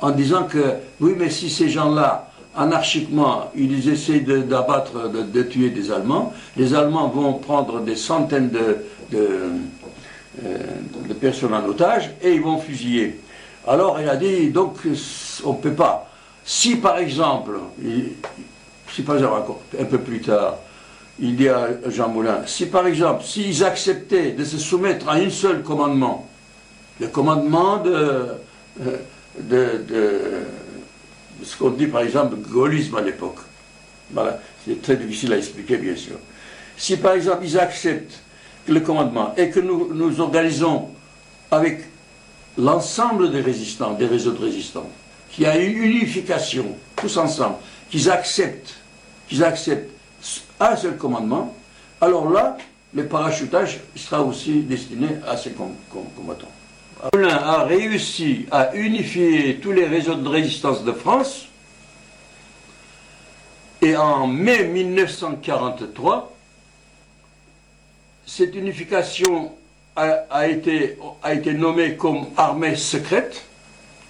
en disant que oui, mais si ces gens-là, anarchiquement, ils essaient d'abattre, de, de tuer des Allemands, les Allemands vont prendre des centaines de, de, euh, de personnes en otage et ils vont fusiller. Alors il a dit, donc on ne peut pas. Si par exemple, si par exemple un peu plus tard, il dit à Jean Moulin, si par exemple, s'ils acceptaient de se soumettre à un seul commandement, le commandement de, euh, de, de ce qu'on dit par exemple gaullisme à l'époque. Voilà, c'est très difficile à expliquer bien sûr. Si par exemple ils acceptent le commandement et que nous nous organisons avec l'ensemble des résistants, des réseaux de résistants, qu'il y a une unification, tous ensemble, qu'ils acceptent, qu'ils acceptent un seul commandement, alors là, le parachutage sera aussi destiné à ces com- com- combattants. Moulin a réussi à unifier tous les réseaux de résistance de France et en mai 1943, cette unification a, été, nommée comme armée secrète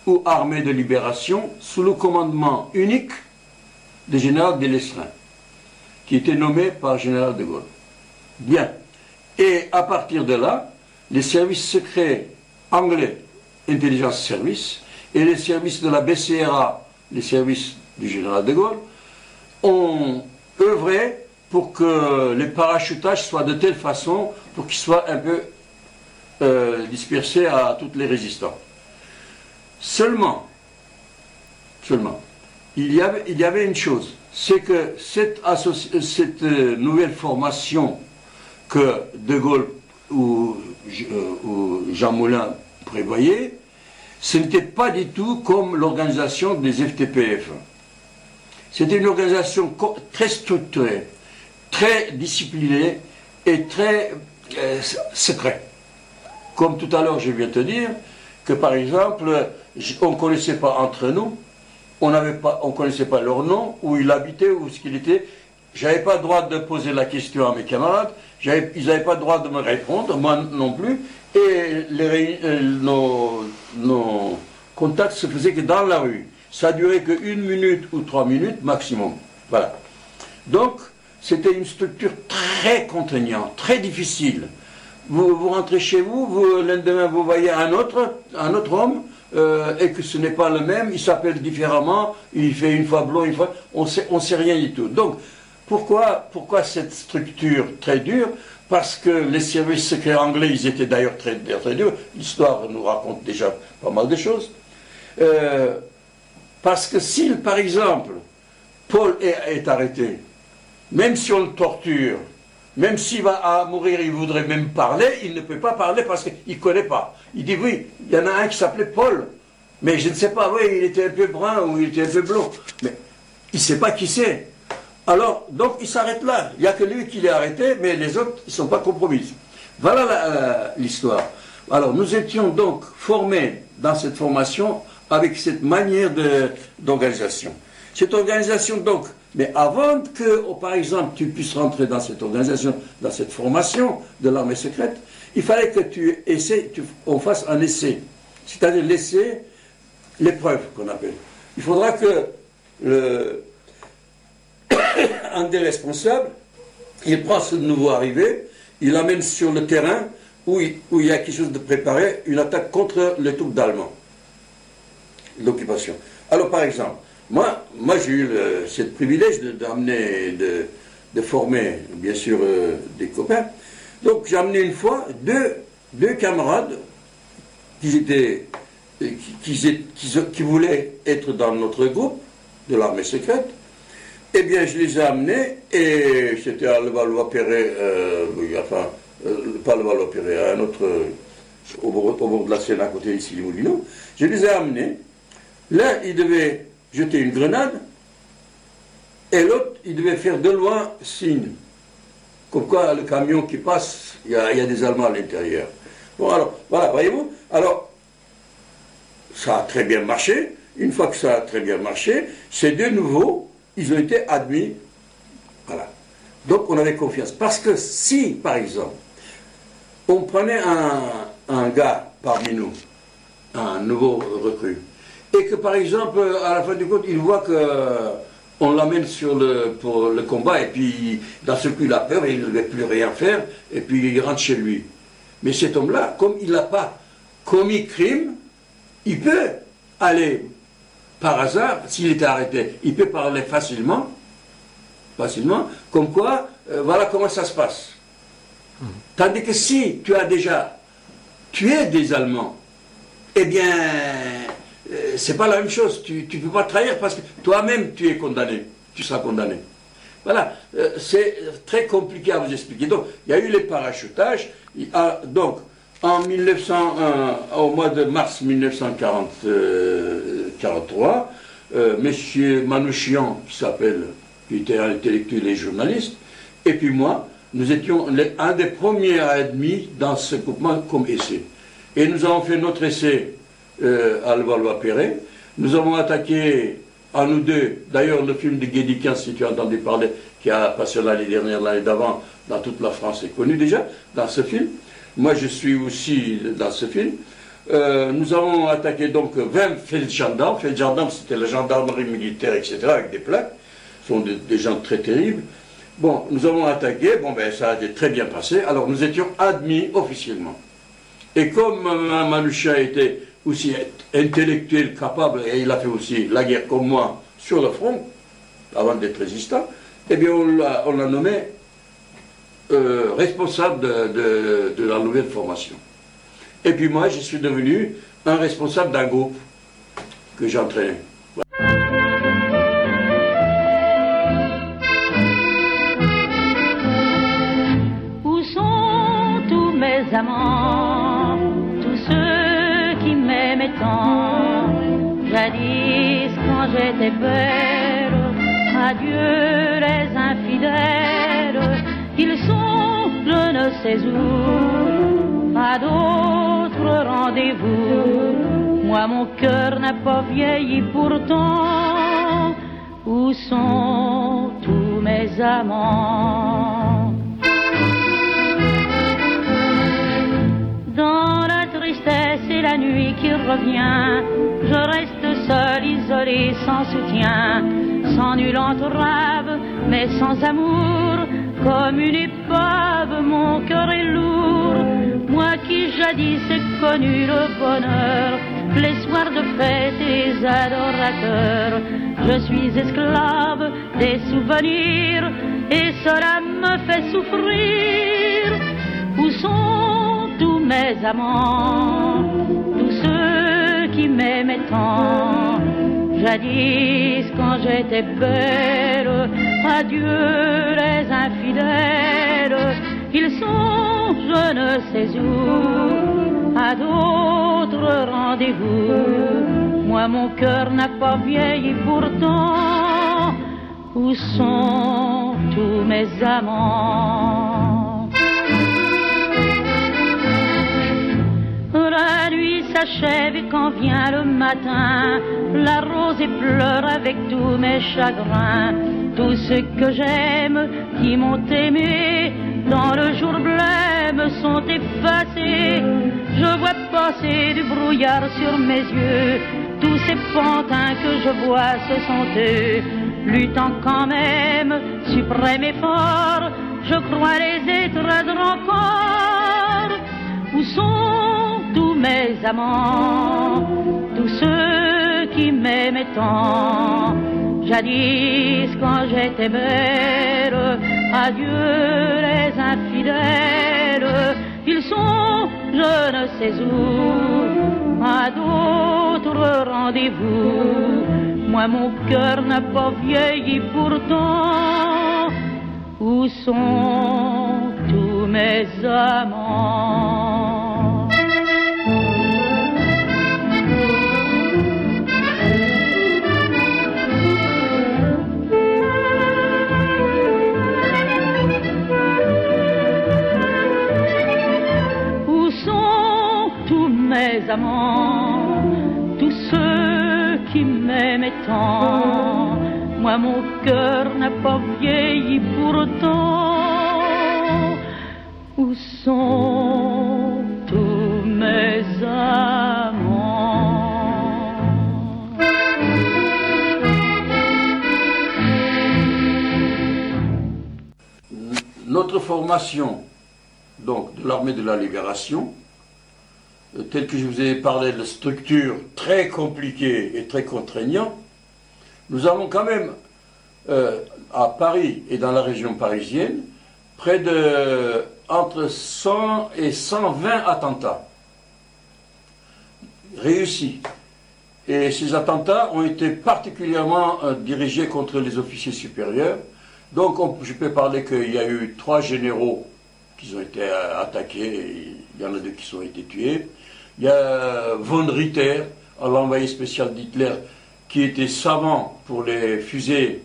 ou armée de libération sous le commandement unique du général Delestrin, qui était nommé par général de Gaulle. Bien. Et à partir de là, les services secrets anglais, Intelligence Service, et les services de la BCRA, les services du général de Gaulle, ont œuvré pour que les parachutages soient de telle façon pour qu'ils soient un peu euh, dispersés à toutes les résistants. Seulement, seulement, il y avait, une chose, c'est que cette, cette euh, nouvelle formation que De Gaulle ou, euh, ou Jean Moulin prévoyaient, ce n'était pas du tout comme l'organisation des FTPF. C'était une organisation très structurée, très disciplinée et très euh, secrète. Comme tout à l'heure, je viens de te dire que, par exemple, on ne connaissait pas entre nous, on on connaissait pas leur nom, où il habitait, où ce qu'il était. J'avais pas le droit de poser la question à mes camarades, ils n'avaient pas le droit de me répondre, moi non plus, et euh, nos, nos contacts se faisaient que dans la rue. Ça durait que une minute ou trois minutes maximum. Voilà. Donc, c'était une structure très contraignante, très difficile. Vous, rentrez chez vous, vous, le lendemain, vous voyez un autre, un autre homme, euh, et que ce n'est pas le même, il s'appelle différemment, il fait une fois blond, une fois. On sait, on sait rien du tout. Donc, pourquoi, pourquoi cette structure très dure? Parce que les services secrets anglais, ils étaient d'ailleurs très, durs. L'histoire nous raconte déjà pas mal de choses. Euh, parce que si, par exemple, Paul est arrêté, même si on le torture, même s'il va à mourir, il voudrait même parler, il ne peut pas parler parce qu'il ne connaît pas. Il dit oui, il y en a un qui s'appelait Paul, mais je ne sais pas, oui, il était un peu brun ou il était un peu blond, mais il ne sait pas qui c'est. Alors, donc il s'arrête là. Il n'y a que lui qui l'est arrêté, mais les autres, ils ne sont pas compromis. Voilà euh, l'histoire. Alors, nous étions donc formés dans cette formation avec cette manière d'organisation. Cette organisation, donc, mais avant que, oh, par exemple, tu puisses rentrer dans cette organisation, dans cette formation de l'armée secrète, il fallait que tu essaies, tu- on fasse un essai. C'est-à-dire l'essai, l'épreuve qu'on appelle. Il faudra que le, un des responsables, il prend ce nouveau arrivé, il l'amène sur le terrain où il, où il y a quelque chose de préparé, une attaque contre les troupes d'Allemands, l'occupation. Alors par exemple, moi, moi j'ai eu le, ce privilège d'amener, de, de former bien sûr euh, des copains. Donc j'ai amené une fois deux, deux camarades euh, qui, étaient- qui qui voulaient être dans notre groupe de l'armée secrète, Eh bien, je les ai amenés et c'était à Levallois-Perret, euh, enfin, euh, pas Levallois-Perret, un autre, euh, au, bord, de la Seine, à côté d'ici, les Moulineaux. Je les ai amenés. L'un, il devait jeter une grenade et l'autre, il devait faire de loin signe. Comme quoi, le camion qui passe, il y a, des Allemands à l'intérieur. Bon, alors, voilà, voyez-vous Alors, ça a très bien marché. Une fois que ça a très bien marché, ces deux nouveaux, ils ont été admis. Voilà. Donc on avait confiance. Parce que si, par exemple, on prenait un, un gars parmi nous, un nouveau recrue, et que par exemple, à la fin du compte, il voit que on l'amène sur le, pour le combat, et puis d'un seul coup il a peur, et il ne veut plus rien faire, et puis il rentre chez lui. Mais cet homme-là, comme il n'a pas commis crime, il peut aller par hasard, s'il était arrêté, il peut parler facilement, facilement, comme quoi, euh, voilà comment ça se passe. Tandis que si tu as déjà tué des Allemands, eh bien, euh, c'est pas la même chose. Tu ne peux pas trahir parce que toi-même tu es condamné. Tu seras condamné. Voilà, euh, c'est très compliqué à vous expliquer. Donc, il y a eu les parachutages. Donc, en 1901, au mois de mars 1943, euh, Monsieur Manouchian, qui s'appelle, qui était intellectuel et journaliste, et puis moi, nous étions un des premiers à être mis dans ce groupement comme essai. Et nous avons fait notre essai euh, à Levallois-Perret. Nous avons attaqué, à nous deux, d'ailleurs le film de Guédiquin, si tu as entendu parler, qui a passé l'année dernière, l'année d'avant, dans toute la France, est connu déjà, dans ce film. Moi, je suis aussi dans ce film. Euh, nous avons attaqué donc 20 feldgendarmes. Feldgendarmes, c'était la gendarmerie militaire, etc., avec des plaques. Ce sont des, gens très terribles. Bon, nous avons attaqué, bon, ben, ça a été très bien passé. Alors, nous étions admis officiellement. Et comme euh, Manouchian était aussi intellectuel, capable, et il a fait aussi la guerre comme moi sur le front, avant d'être résistant, eh bien, on l'a nommé euh, responsable de, de- de la nouvelle formation. Et puis moi, je suis devenu un responsable d'un groupe que j'entraînais. Adieu les infidèles, ils sont je ne sais où, à d'autres rendez-vous. Moi mon cœur n'a pas vieilli pourtant, où sont tous mes amants? Dans la tristesse la nuit qui revient, je reste seul, isolé, sans soutien, sans nulle entrave, mais sans amour, comme une épave, mon cœur est lourd. Moi qui jadis ai connu le bonheur, les soirs de fête et les adorateurs, je suis esclave des souvenirs, et cela me fait souffrir. Où sont tous mes amants, Jadis quand j'étais belle, adieu les infidèles, ils sont je ne sais où, à d'autres rendez-vous. Moi mon cœur n'a pas vieilli pourtant, où sont tous mes amants? Et quand vient le matin, la rose pleure avec tous mes chagrins. Tous ceux que j'aime, qui m'ont aimé, dans le jour blême sont effacés. Je vois passer du brouillard sur mes yeux. Tous ces pantins que je vois, ce sont eux, luttant quand même, suprême effort. Je crois les étreindre encore. Où sont tous mes amants, tous ceux qui m'aimaient tant Jadis quand j'étais belle, adieu les infidèles, ils sont je ne sais où, à d'autres rendez-vous. Moi mon cœur n'a pas vieilli pourtant. Où sont tous mes amants? Amants Tous ceux qui m'aimaient tant. Moi mon cœur n'a pas vieilli pourtant. Où sont tous mes amants? Notre formation donc, de l'armée de la libération, euh, telle que je vous ai parlé de structure très compliquée et très contraignante, nous avons quand même euh, à Paris et dans la région parisienne près de entre 100 et 120 attentats réussis. Et ces attentats ont été particulièrement euh, dirigés contre les officiers supérieurs. Donc on- je peux parler qu'il y a eu trois généraux qui ont été attaqués, il y en a deux qui ont été tués. Il y a von Ritter, l'envoyé spécial d'Hitler, qui était savant pour les fusées,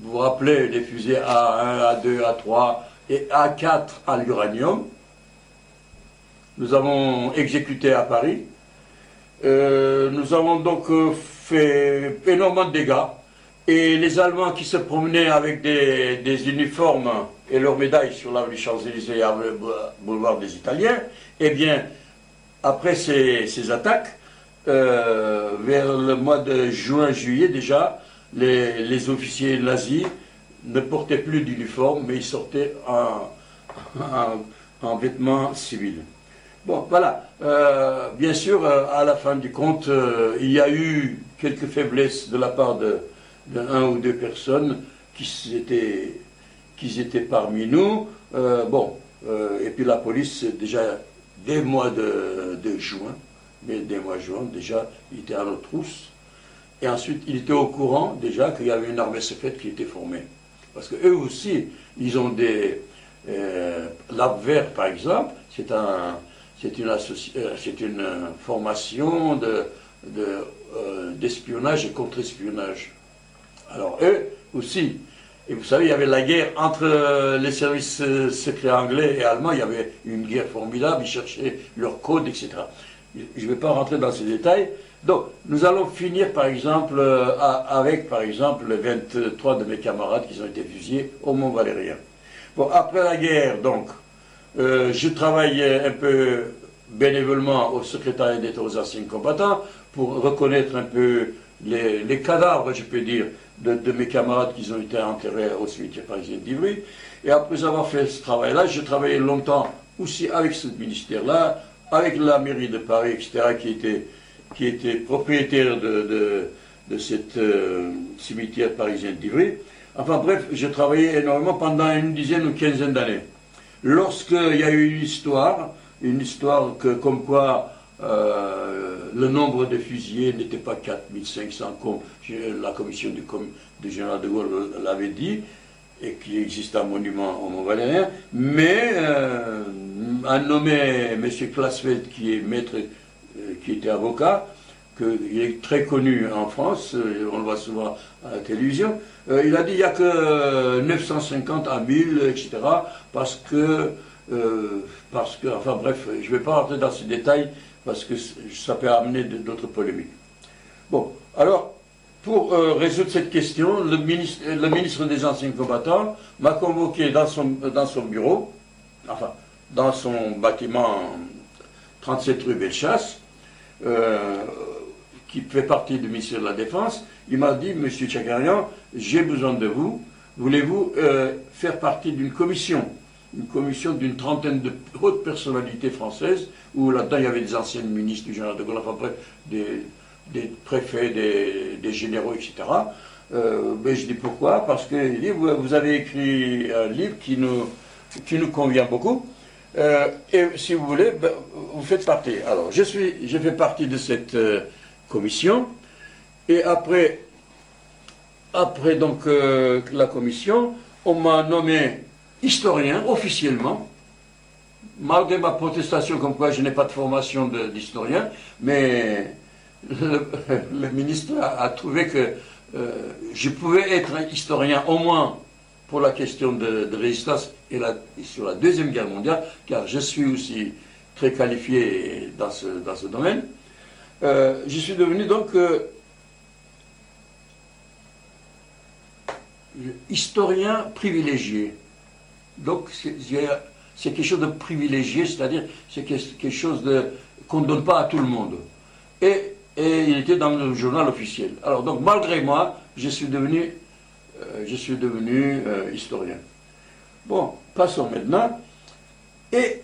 vous vous rappelez, les fusées A1, A2, A3 et A4 à l'uranium. Nous avons exécuté à Paris. Euh, nous avons donc euh, fait énormément de dégâts. Et les Allemands qui se promenaient avec des, uniformes et leurs médailles sur l'avenue Champs-Élysées et boulevard des Italiens, eh bien, après ces, attaques, euh, vers le mois de juin-juillet déjà, les, officiers nazis ne portaient plus d'uniforme, mais ils sortaient en, en, en vêtements civils. Bon, voilà. Euh, bien sûr, euh, à la fin du compte, il y a eu quelques faiblesses de la part de, de un ou deux personnes qui étaient, qui étaient parmi nous. Bon, et puis la police, déjà le mois de, juin, mais dès le mois juin, déjà, il était à notre trousse. Et ensuite, il était au courant déjà qu'il y avait une armée secrète qui était formée. Parce qu'eux aussi, ils ont des. Euh, par exemple, c'est un, une, euh, une formation de, de, euh, d'espionnage et contre-espionnage. Alors eux aussi, et vous savez, il y avait la guerre entre euh, les services euh, secrets anglais et allemands, il y avait une guerre formidable, ils cherchaient leurs codes, etc. Je ne vais pas rentrer dans ces détails. Donc, nous allons finir, par exemple, euh, avec, par exemple, les 23 de mes camarades qui ont été fusillés au Mont Valérien. Bon, après la guerre, donc, je travaillais un peu bénévolement au secrétariat d'État aux anciens combattants pour reconnaître un peu les cadavres, je peux dire, de, mes camarades qui ont été enterrés au cimetière parisien d'Ivry. Et après avoir fait ce travail-là, j'ai travaillé longtemps aussi avec ce ministère-là, avec la mairie de Paris, etc., qui était, qui était propriétaire de, de, de euh, cimetière parisien d'Ivry. Enfin bref, j'ai travaillé énormément pendant une dizaine ou quinzaine d'années. Lorsqu'il y a eu une histoire, une histoire que, comme quoi euh, le nombre de fusillés n'était pas 4500 comme la commission du, général de Gaulle l'avait dit, et qu'il existe un monument au Mont Valérien, mais euh, un nommé M. Klasfeld, qui est maître, euh, qui était avocat, que, il est très connu en France, euh, on le voit souvent à la télévision, il a dit il n'y a que 950 à 1000, etc., parce que, parce que, enfin bref, je ne vais pas rentrer dans ces détails, parce que ça peut amener d'autres polémiques. Bon, alors, pour euh, résoudre cette question, le ministre, le ministre des Anciens Combattants m'a convoqué dans son, bureau, enfin, dans son bâtiment 37 rue Bellechasse, euh, qui fait partie du ministère de la Défense. Il m'a dit, Monsieur Tchakarian, j'ai besoin de vous. Voulez-vous euh, faire partie d'une commission Une commission d'une trentaine de hautes personnalités françaises, où là-dedans il y avait des anciens ministres du général de Gaulle, enfin bref, des, préfets, des, généraux, etc. Euh, ben, je dis pourquoi? Parce que vous avez écrit un livre qui nous, qui nous convient beaucoup. Euh, et si vous voulez, ben, vous faites partie. Alors, je suis, je fais partie de cette euh, commission. Et après après donc euh, la commission, on m'a nommé historien officiellement, malgré ma protestation comme quoi je n'ai pas de formation d'historien, mais le, ministre a, trouvé que euh, je pouvais être un historien au moins pour la question de, résistance et sur la Deuxième Guerre mondiale, car je suis aussi très qualifié dans ce, dans ce domaine. Euh, je suis devenu donc euh, historien privilégié. Donc c'est quelque chose de privilégié, c'est-à-dire c'est que- quelque chose qu'on ne donne pas à tout le monde. Et, il était dans le journal officiel. Alors donc malgré moi, je suis devenu, euh, je suis devenu euh, historien. Bon, passons maintenant. Et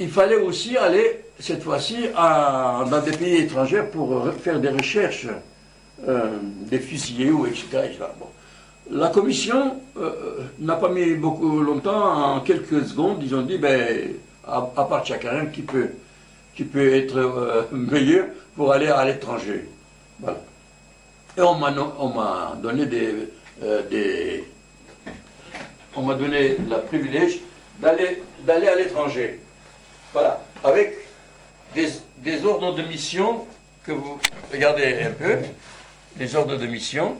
il fallait aussi aller, cette fois-ci, dans des pays étrangers pour faire des recherches, euh, des fusillés ou etc. La commission euh, n'a pas mis beaucoup longtemps, en quelques secondes, ils ont dit, ben, à, part Chakarin, qui peut, être euh, meilleur pour aller à l'étranger. Et on m'a donné des, euh, des- on m'a donné le privilège d'aller d'aller à l'étranger. Voilà, avec des, des ordres de mission que vous regardez un peu, les ordres de mission.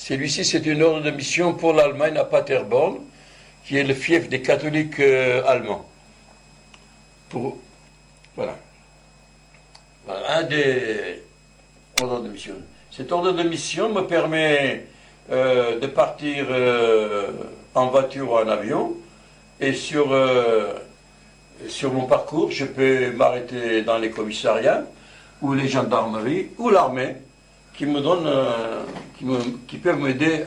Celui-ci, c'est une ordre de mission pour l'Allemagne à Paderborn, qui est le fief des catholiques euh, allemands. Pour, voilà. Un des ordres de mission. Cet ordre de mission me permet euh, de partir euh, en voiture ou en avion, et sur, sur mon parcours, je peux m'arrêter dans les commissariats, ou les gendarmeries, ou l'armée, qui me donnent, euh, qui, qui peuvent m'aider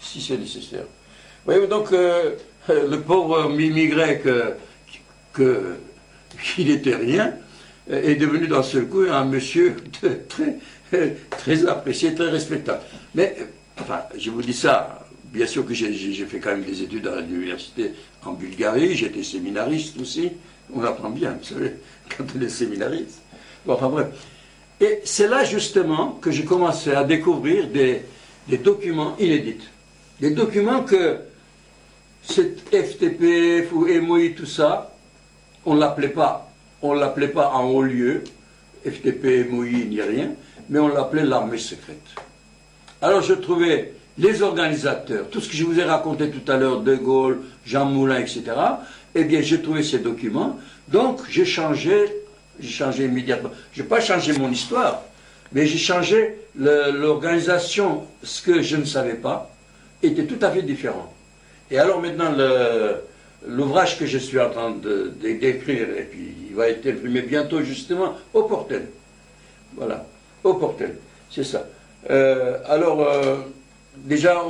si c'est nécessaire. Voyez, donc, euh, le pauvre immigré que, que, qui n'était rien, euh, est devenu d'un seul coup un monsieur très, très apprécié, très respectable. Mais, euh, enfin, je vous dis ça, bien sûr que j'ai j'ai fait quand même des études à l'université en Bulgarie, j'étais séminariste aussi, on apprend bien, vous savez, quand on est séminariste. Bon, enfin bref. Et c'est là justement que j'ai commencé à découvrir des, documents inédits. Des documents que cette FTP ou MOI, tout ça, on ne l'appelait pas, on l'appelait pas en haut lieu, FTP, MOI, ni rien, mais on l'appelait l'armée secrète. Alors je trouvais les organisateurs, tout ce que je vous ai raconté tout à l'heure, De Gaulle, Jean Moulin, etc., eh bien j'ai trouvé ces documents, donc j'ai changé, j'ai changé immédiatement. Je n'ai pas changé mon histoire, mais j'ai changé l'organisation, ce que je ne savais pas, était tout à fait différent. Et alors maintenant, l'ouvrage que je suis en train d'écrire, et puis il va être imprimé bientôt justement au Portel. Voilà, au Portel, c'est ça. Euh, alors, euh, déjà,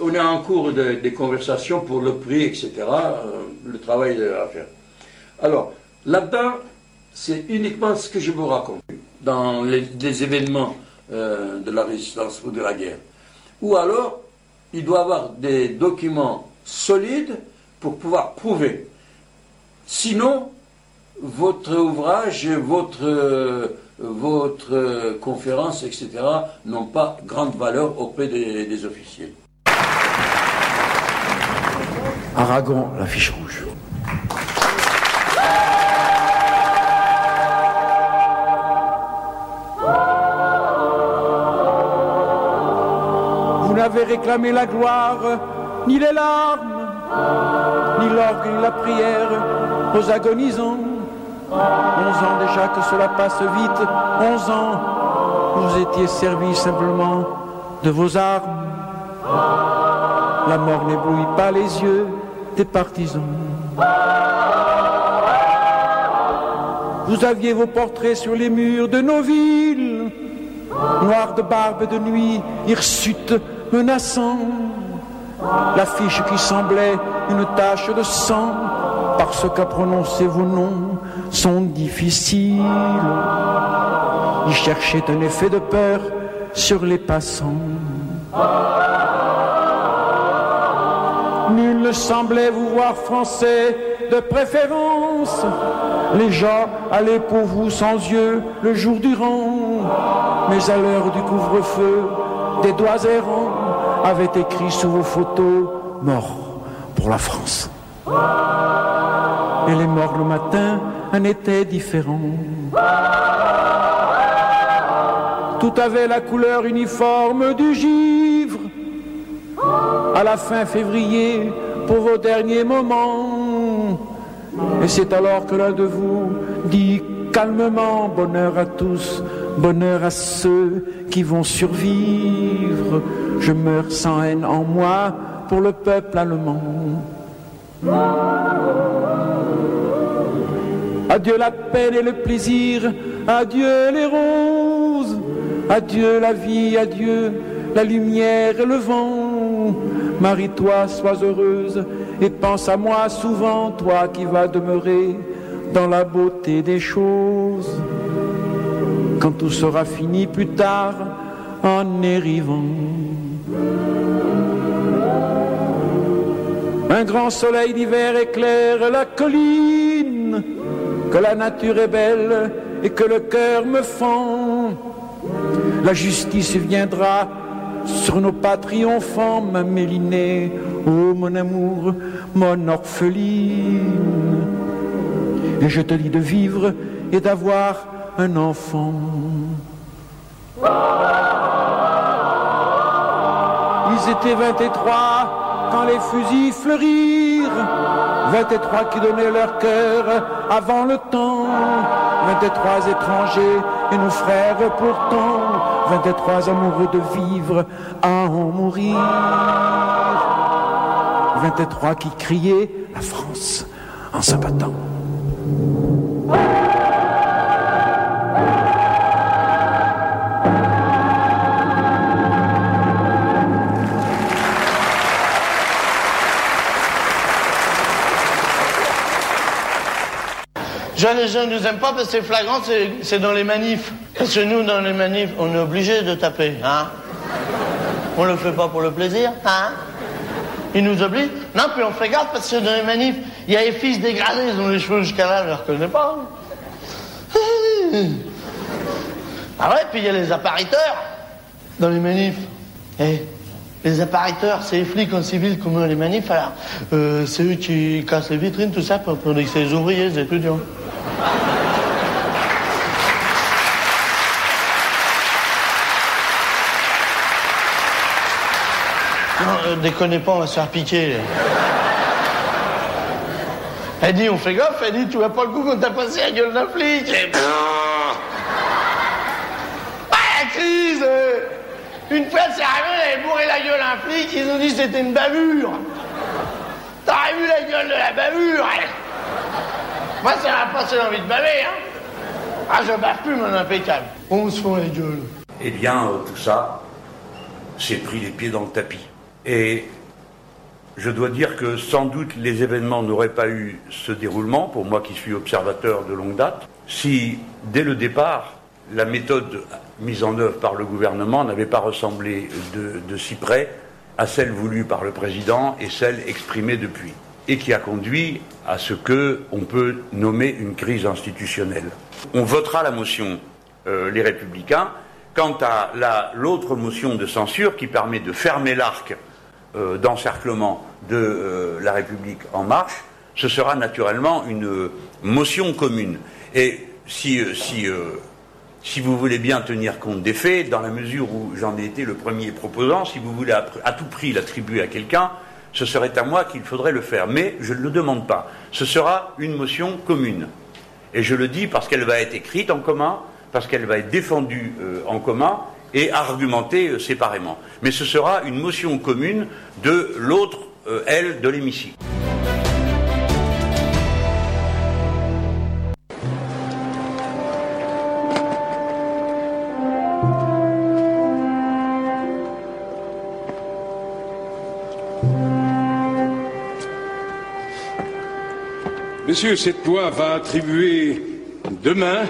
on, est en cours de- des conversations pour le prix, etc., euh, le travail à faire. Alors, là-dedans, c'est uniquement ce que je vous raconte dans les, événements euh, de la résistance ou de la guerre. Ou alors, il doit avoir des documents solides pour pouvoir prouver. Sinon, votre ouvrage, votre, euh, votre euh, conférence, etc., n'ont pas grande valeur auprès des, des officiels. Aragon, la fiche rouge. N'avez réclamé la gloire, ni les larmes, ni l'orgue, ni la prière aux agonisants. Onze ans déjà que cela passe vite, onze ans, vous étiez servis simplement de vos armes. La mort n'éblouit pas les yeux des partisans. Vous aviez vos portraits sur les murs de nos villes, noirs de barbe de nuit, hirsutes menaçants. L'affiche qui semblait une tache de sang, parce qu'à prononcer vos noms sont difficiles. Ils cherchaient un effet de peur sur les passants. Nul ne semblait vous voir français de préférence. Les gens allaient pour vous sans yeux le jour durant. Mais à l'heure du couvre-feu, des doigts errants avaient écrit sous vos photos Mort pour la France. Et les morts le matin en étaient différents. Tout avait la couleur uniforme du givre. À la fin février, pour vos derniers moments. Et c'est alors que l'un de vous dit calmement bonheur à tous, bonheur à ceux qui vont survivre. Je meurs sans haine en moi pour le peuple allemand. Adieu la peine et le plaisir, adieu les roses, adieu la vie, adieu la lumière et le vent. Marie-toi, sois heureuse et pense à moi souvent, toi qui vas demeurer dans la beauté des choses. Quand tout sera fini plus tard, en arrivant. Un grand soleil d'hiver éclaire la colline, que la nature est belle et que le cœur me fend. La justice viendra sur nos pas triomphants, ma mélinée, oh mon amour, mon orpheline. Et je te dis de vivre et d'avoir un enfant. Ils étaient 23 quand les fusils fleurirent. 23 qui donnaient leur cœur avant le temps. 23 étrangers et nos frères pourtant. 23 amoureux de vivre à en mourir. 23 qui criaient la France en s'abattant. Jeunes les jeunes ne nous aiment pas parce que c'est flagrant, c'est- c'est dans les manifs. Parce que nous, dans les manifs, on est obligé de taper, hein On le fait pas pour le plaisir, hein Ils nous obligent Non, puis on fait gaffe parce que dans les manifs, il y a les fils dégradés, ils ont les cheveux jusqu'à là, je les reconnais pas. Ah ouais, puis il y a les appariteurs dans les manifs. Eh, les appariteurs, c'est les flics en civil comme les manifs, alors euh, c'est eux qui cassent les vitrines, tout ça, pour pour dire que c'est les ouvriers, les étudiants. Déconnez pas, on va se faire piquer. Elle dit, on fait gaffe, elle dit, tu vois pas le coup qu'on t'a passé la gueule d'un flic. Et... Ah, la crise. Une fois, c'est arrivé, elle avait bourré la gueule à un flic, ils ont dit que c'était une bavure. T'aurais vu la gueule de la bavure. Moi, ça m'a passé l'envie de baver, hein. Ah, je bave plus, mon impeccable. On se fout la gueule. Eh bien, euh, tout ça s'est pris les pieds dans le tapis. Et je dois dire que sans doute les événements n'auraient pas eu ce déroulement, pour moi qui suis observateur de longue date, si dès le départ, la méthode mise en œuvre par le gouvernement n'avait pas ressemblé de, si près à celle voulue par le président et celle exprimée depuis, et qui a conduit à ce que on peut nommer une crise institutionnelle. On votera la motion euh, les Républicains. Quant à la- l'autre motion de censure qui permet de fermer l'arc d'encerclement de euh, la République en marche, ce sera naturellement une euh, motion commune. Et si, euh, si, euh, si vous voulez bien tenir compte des faits, dans la mesure où j'en ai été le premier proposant, si vous voulez à, tout prix l'attribuer à quelqu'un, ce serait à moi qu'il faudrait le faire. Mais je ne le demande pas. Ce sera une motion commune. Et je le dis parce qu'elle va être écrite en commun, parce qu'elle va être défendue euh, en commun et argumentée euh, séparément. Mais ce sera une motion commune de l'autre euh, aile de l'hémicycle. Monsieur, cette loi va attribuer demain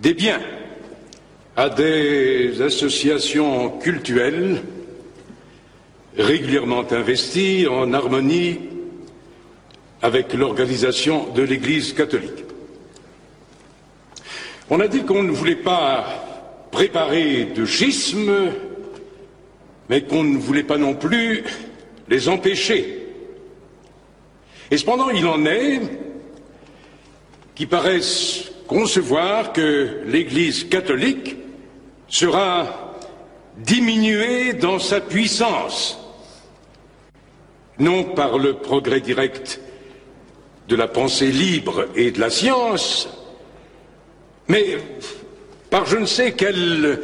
des biens à des associations cultuelles régulièrement investies en harmonie avec l'organisation de l'Église catholique. On a dit qu'on ne voulait pas préparer de schisme, mais qu'on ne voulait pas non plus les empêcher. Et cependant, il en est qui paraissent concevoir que l'Église catholique sera diminuée dans sa puissance, non par le progrès direct de la pensée libre et de la science, mais par je ne sais quelle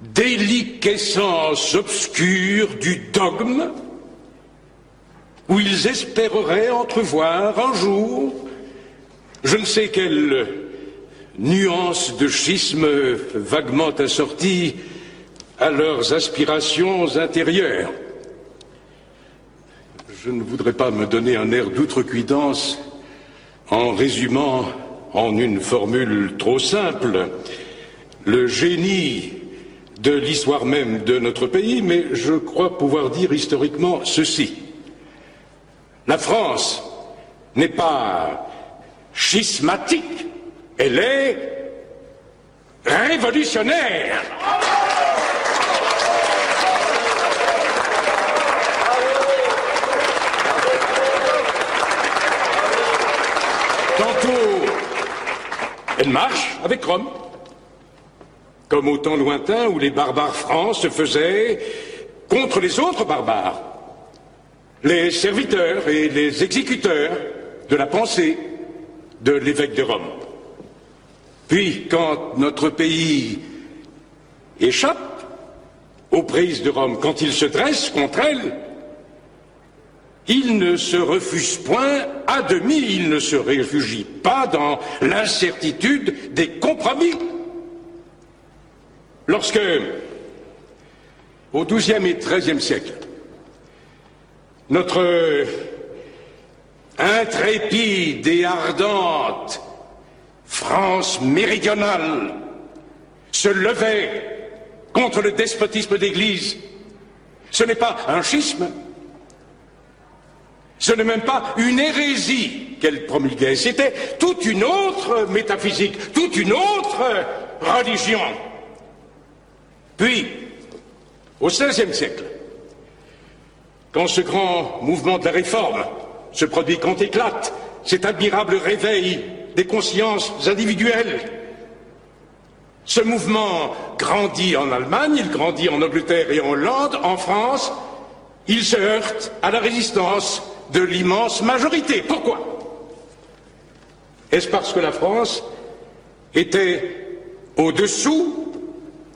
déliquescence obscure du dogme, où ils espéreraient entrevoir un jour je ne sais quelle nuance de schisme vaguement assortie à leurs aspirations intérieures. Je ne voudrais pas me donner un air d'outrecuidance en résumant en une formule trop simple le génie de l'histoire même de notre pays, mais je crois pouvoir dire historiquement ceci. La France n'est pas schismatique, elle est révolutionnaire. Tantôt, elle marche avec Rome, comme au temps lointain où les barbares francs se faisaient contre les autres barbares, les serviteurs et les exécuteurs de la pensée de l'évêque de Rome. Puis, quand notre pays échappe aux prises de Rome, quand il se dresse contre elle, il ne se refuse point à demi, il ne se réfugie pas dans l'incertitude des compromis. Lorsque, au XIIe et XIIIe siècle, notre intrépide et ardente France méridionale se levait contre le despotisme d'Église. Ce n'est pas un schisme, ce n'est même pas une hérésie qu'elle promulguait, c'était toute une autre métaphysique, toute une autre religion. Puis, au XVIe siècle, quand ce grand mouvement de la réforme se produit quand éclate cet admirable réveil des consciences individuelles. Ce mouvement grandit en Allemagne, il grandit en Angleterre et en Hollande, en France, il se heurte à la résistance de l'immense majorité. Pourquoi? Est-ce parce que la France était au-dessous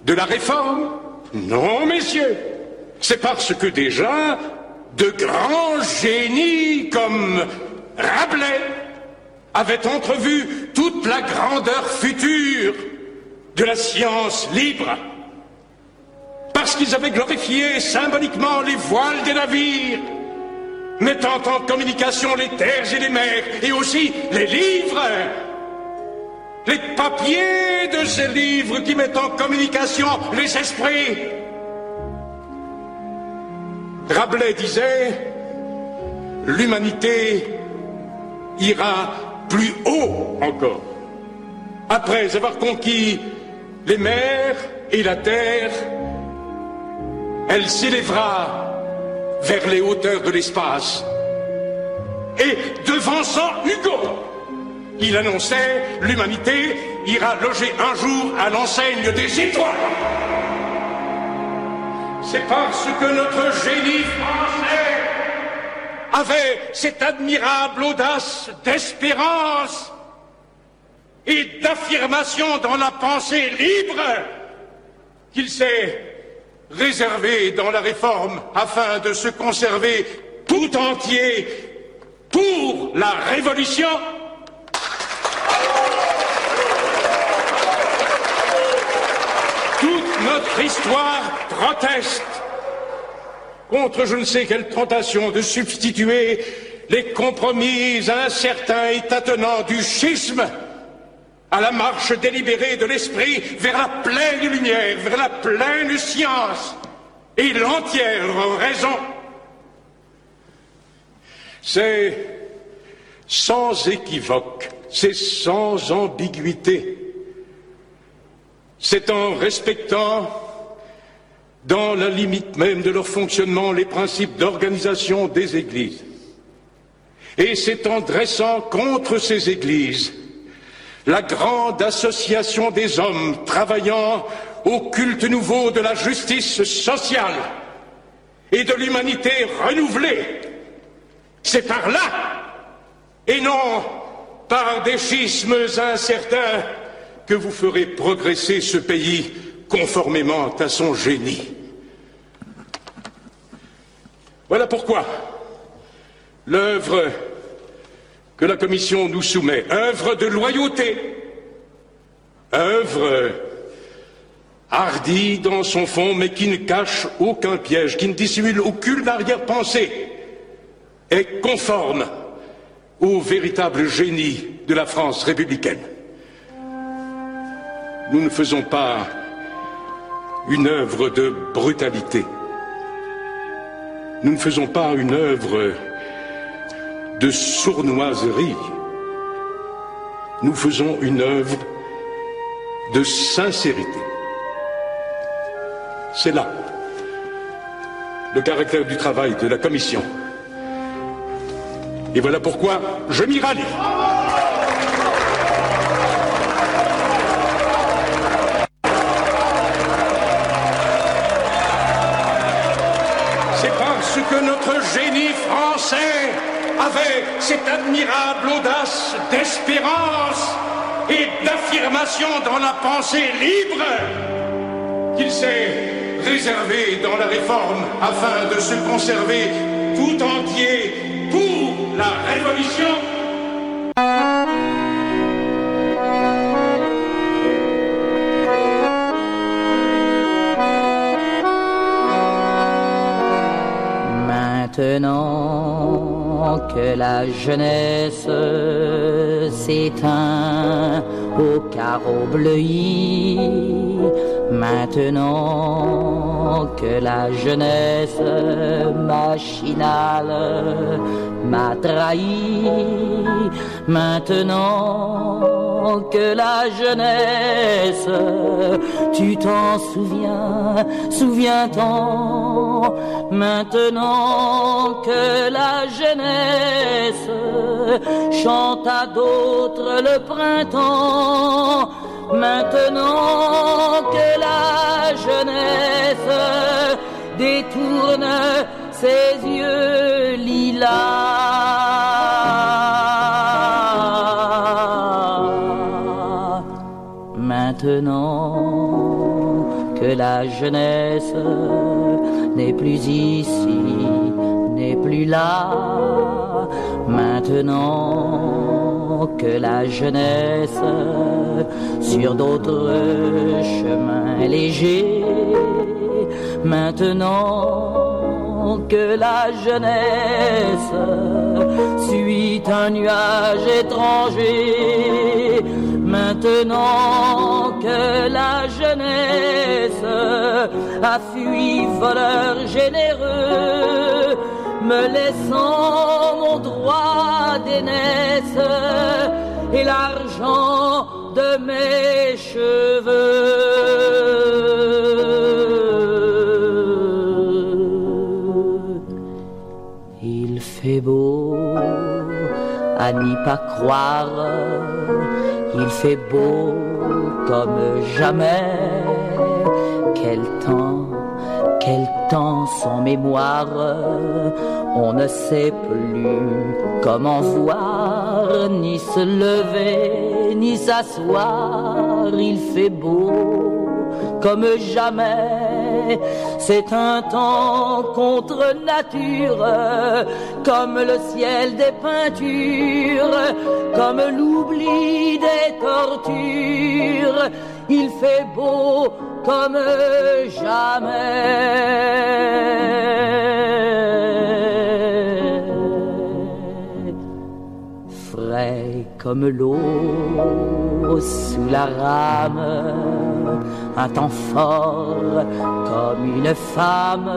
de la réforme? Non, messieurs. C'est parce que déjà, de grands génies comme Rabelais avaient entrevu toute la grandeur future de la science libre, parce qu'ils avaient glorifié symboliquement les voiles des navires, mettant en communication les terres et les mers, et aussi les livres, les papiers de ces livres qui mettent en communication les esprits. Rabelais disait, l'humanité ira plus haut encore. Après avoir conquis les mers et la terre, elle s'élèvera vers les hauteurs de l'espace. Et devançant Hugo, il annonçait l'humanité ira loger un jour à l'enseigne des étoiles. C'est parce que notre génie français avait cette admirable audace d'espérance et d'affirmation dans la pensée libre qu'il s'est réservé dans la réforme afin de se conserver tout entier pour la révolution. Toute notre histoire proteste contre je ne sais quelle tentation de substituer les compromis incertains et tâtonnants du schisme à la marche délibérée de l'esprit vers la pleine lumière, vers la pleine science et l'entière raison. C'est sans équivoque, c'est sans ambiguïté. C'est en respectant, dans la limite même de leur fonctionnement, les principes d'organisation des églises. Et c'est en dressant contre ces églises la grande association des hommes travaillant au culte nouveau de la justice sociale et de l'humanité renouvelée. C'est par là, et non par des schismes incertains, que vous ferez progresser ce pays conformément à son génie. Voilà pourquoi l'œuvre que la Commission nous soumet, œuvre de loyauté, œuvre hardie dans son fond, mais qui ne cache aucun piège, qui ne dissimule aucune arrière-pensée, est conforme au véritable génie de la France républicaine. Nous ne faisons pas une œuvre de brutalité. Nous ne faisons pas une œuvre de sournoiserie. Nous faisons une œuvre de sincérité. C'est là le caractère du travail de la Commission. Et voilà pourquoi je m'y rallie. Que notre génie français avait cette admirable audace d'espérance et d'affirmation dans la pensée libre qu'il s'est réservé dans la réforme afin de se conserver tout entier pour la révolution. Maintenant que la jeunesse s'éteint au carreau bleui, maintenant que la jeunesse machinale m'a trahi, maintenant que la jeunesse, tu t'en souviens, souviens-t'en, maintenant que la jeunesse chante à d'autres le printemps, maintenant que la jeunesse détourne ses yeux lilas. Maintenant que la jeunesse n'est plus ici, n'est plus là. Maintenant que la jeunesse sur d'autres chemins légers, maintenant que la jeunesse suit un nuage étranger, maintenant que la jeunesse a fui voleur généreux, me laissant mon droit d'aînesse et l'argent de mes cheveux. Il fait beau à n'y pas croire, il fait beau comme jamais. Quel temps, quel temps sans mémoire, on ne sait plus comment voir, ni se lever, ni s'asseoir. Il fait beau comme jamais. C'est un temps contre nature, comme le ciel des peintures, comme l'oubli des tortures. Il fait beau comme jamais. Comme l'eau sous la rame, un temps fort comme une femme,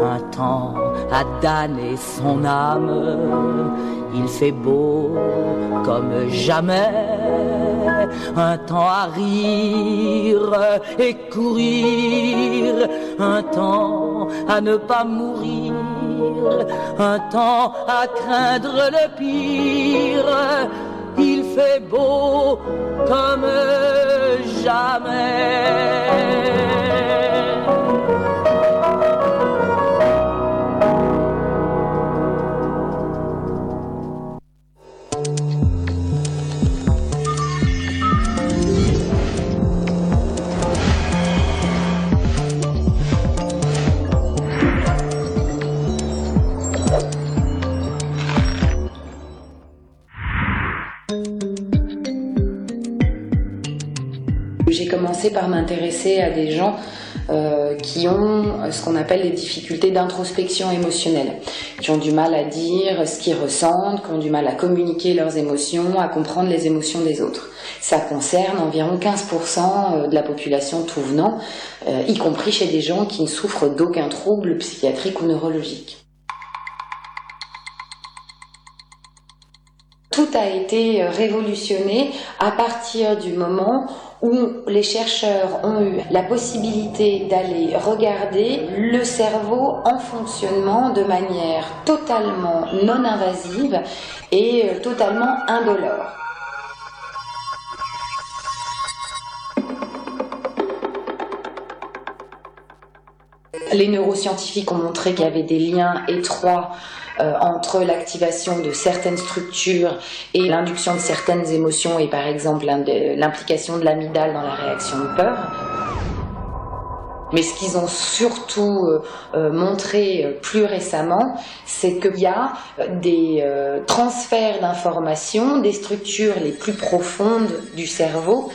un temps à damner son âme. Il fait beau comme jamais, un temps à rire et courir, un temps à ne pas mourir, un temps à craindre le pire. Il fait beau comme jamais. Commencé par m'intéresser à des gens euh, qui ont ce qu'on appelle des difficultés d'introspection émotionnelle, qui ont du mal à dire ce qu'ils ressentent, qui ont du mal à communiquer leurs émotions, à comprendre les émotions des autres. Ça concerne environ 15% de la population tout venant, euh, y compris chez des gens qui ne souffrent d'aucun trouble psychiatrique ou neurologique. Tout a été révolutionné à partir du moment où les chercheurs ont eu la possibilité d'aller regarder le cerveau en fonctionnement de manière totalement non invasive et totalement indolore. Les neuroscientifiques ont montré qu'il y avait des liens étroits euh, entre l'activation de certaines structures et l'induction de certaines émotions et par exemple l'implication de l'amygdale dans la réaction de peur. Mais ce qu'ils ont surtout euh, euh, montré plus récemment, c'est qu'il y a des transferts d'informations des structures les plus profondes du cerveau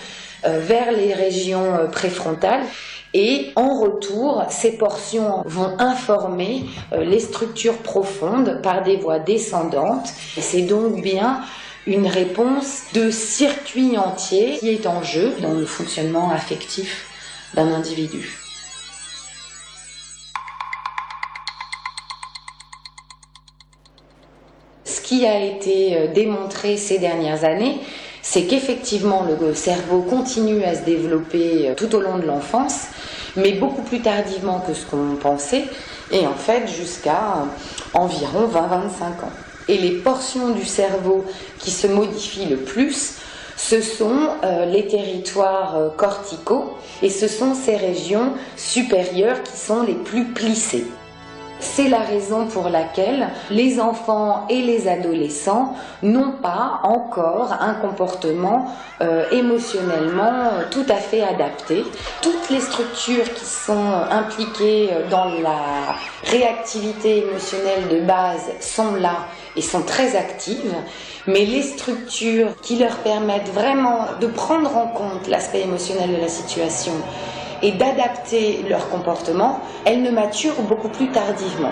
vers les régions préfrontales et en retour, ces portions vont informer euh, les structures profondes par des voies descendantes. C'est donc bien une réponse de circuit entier qui est en jeu dans le fonctionnement affectif d'un individu. Ce qui a été euh, démontré ces dernières années, c'est qu'effectivement le cerveau continue à se développer euh, tout au long de l'enfance, mais beaucoup plus tardivement que ce qu'on pensait, et en fait jusqu'à environ 20-25 ans. Et les portions du cerveau qui se modifient le plus, ce sont euh, les territoires euh, corticaux, et ce sont ces régions supérieures qui sont les plus plissées. C'est la raison pour laquelle les enfants et les adolescents n'ont pas encore un comportement euh, émotionnellement tout à fait adapté. Toutes les structures qui sont impliquées dans la réactivité émotionnelle de base sont là et sont très actives, mais les structures qui leur permettent vraiment de prendre en compte l'aspect émotionnel de la situation et d'adapter leur comportement, elles ne maturent beaucoup plus tardivement.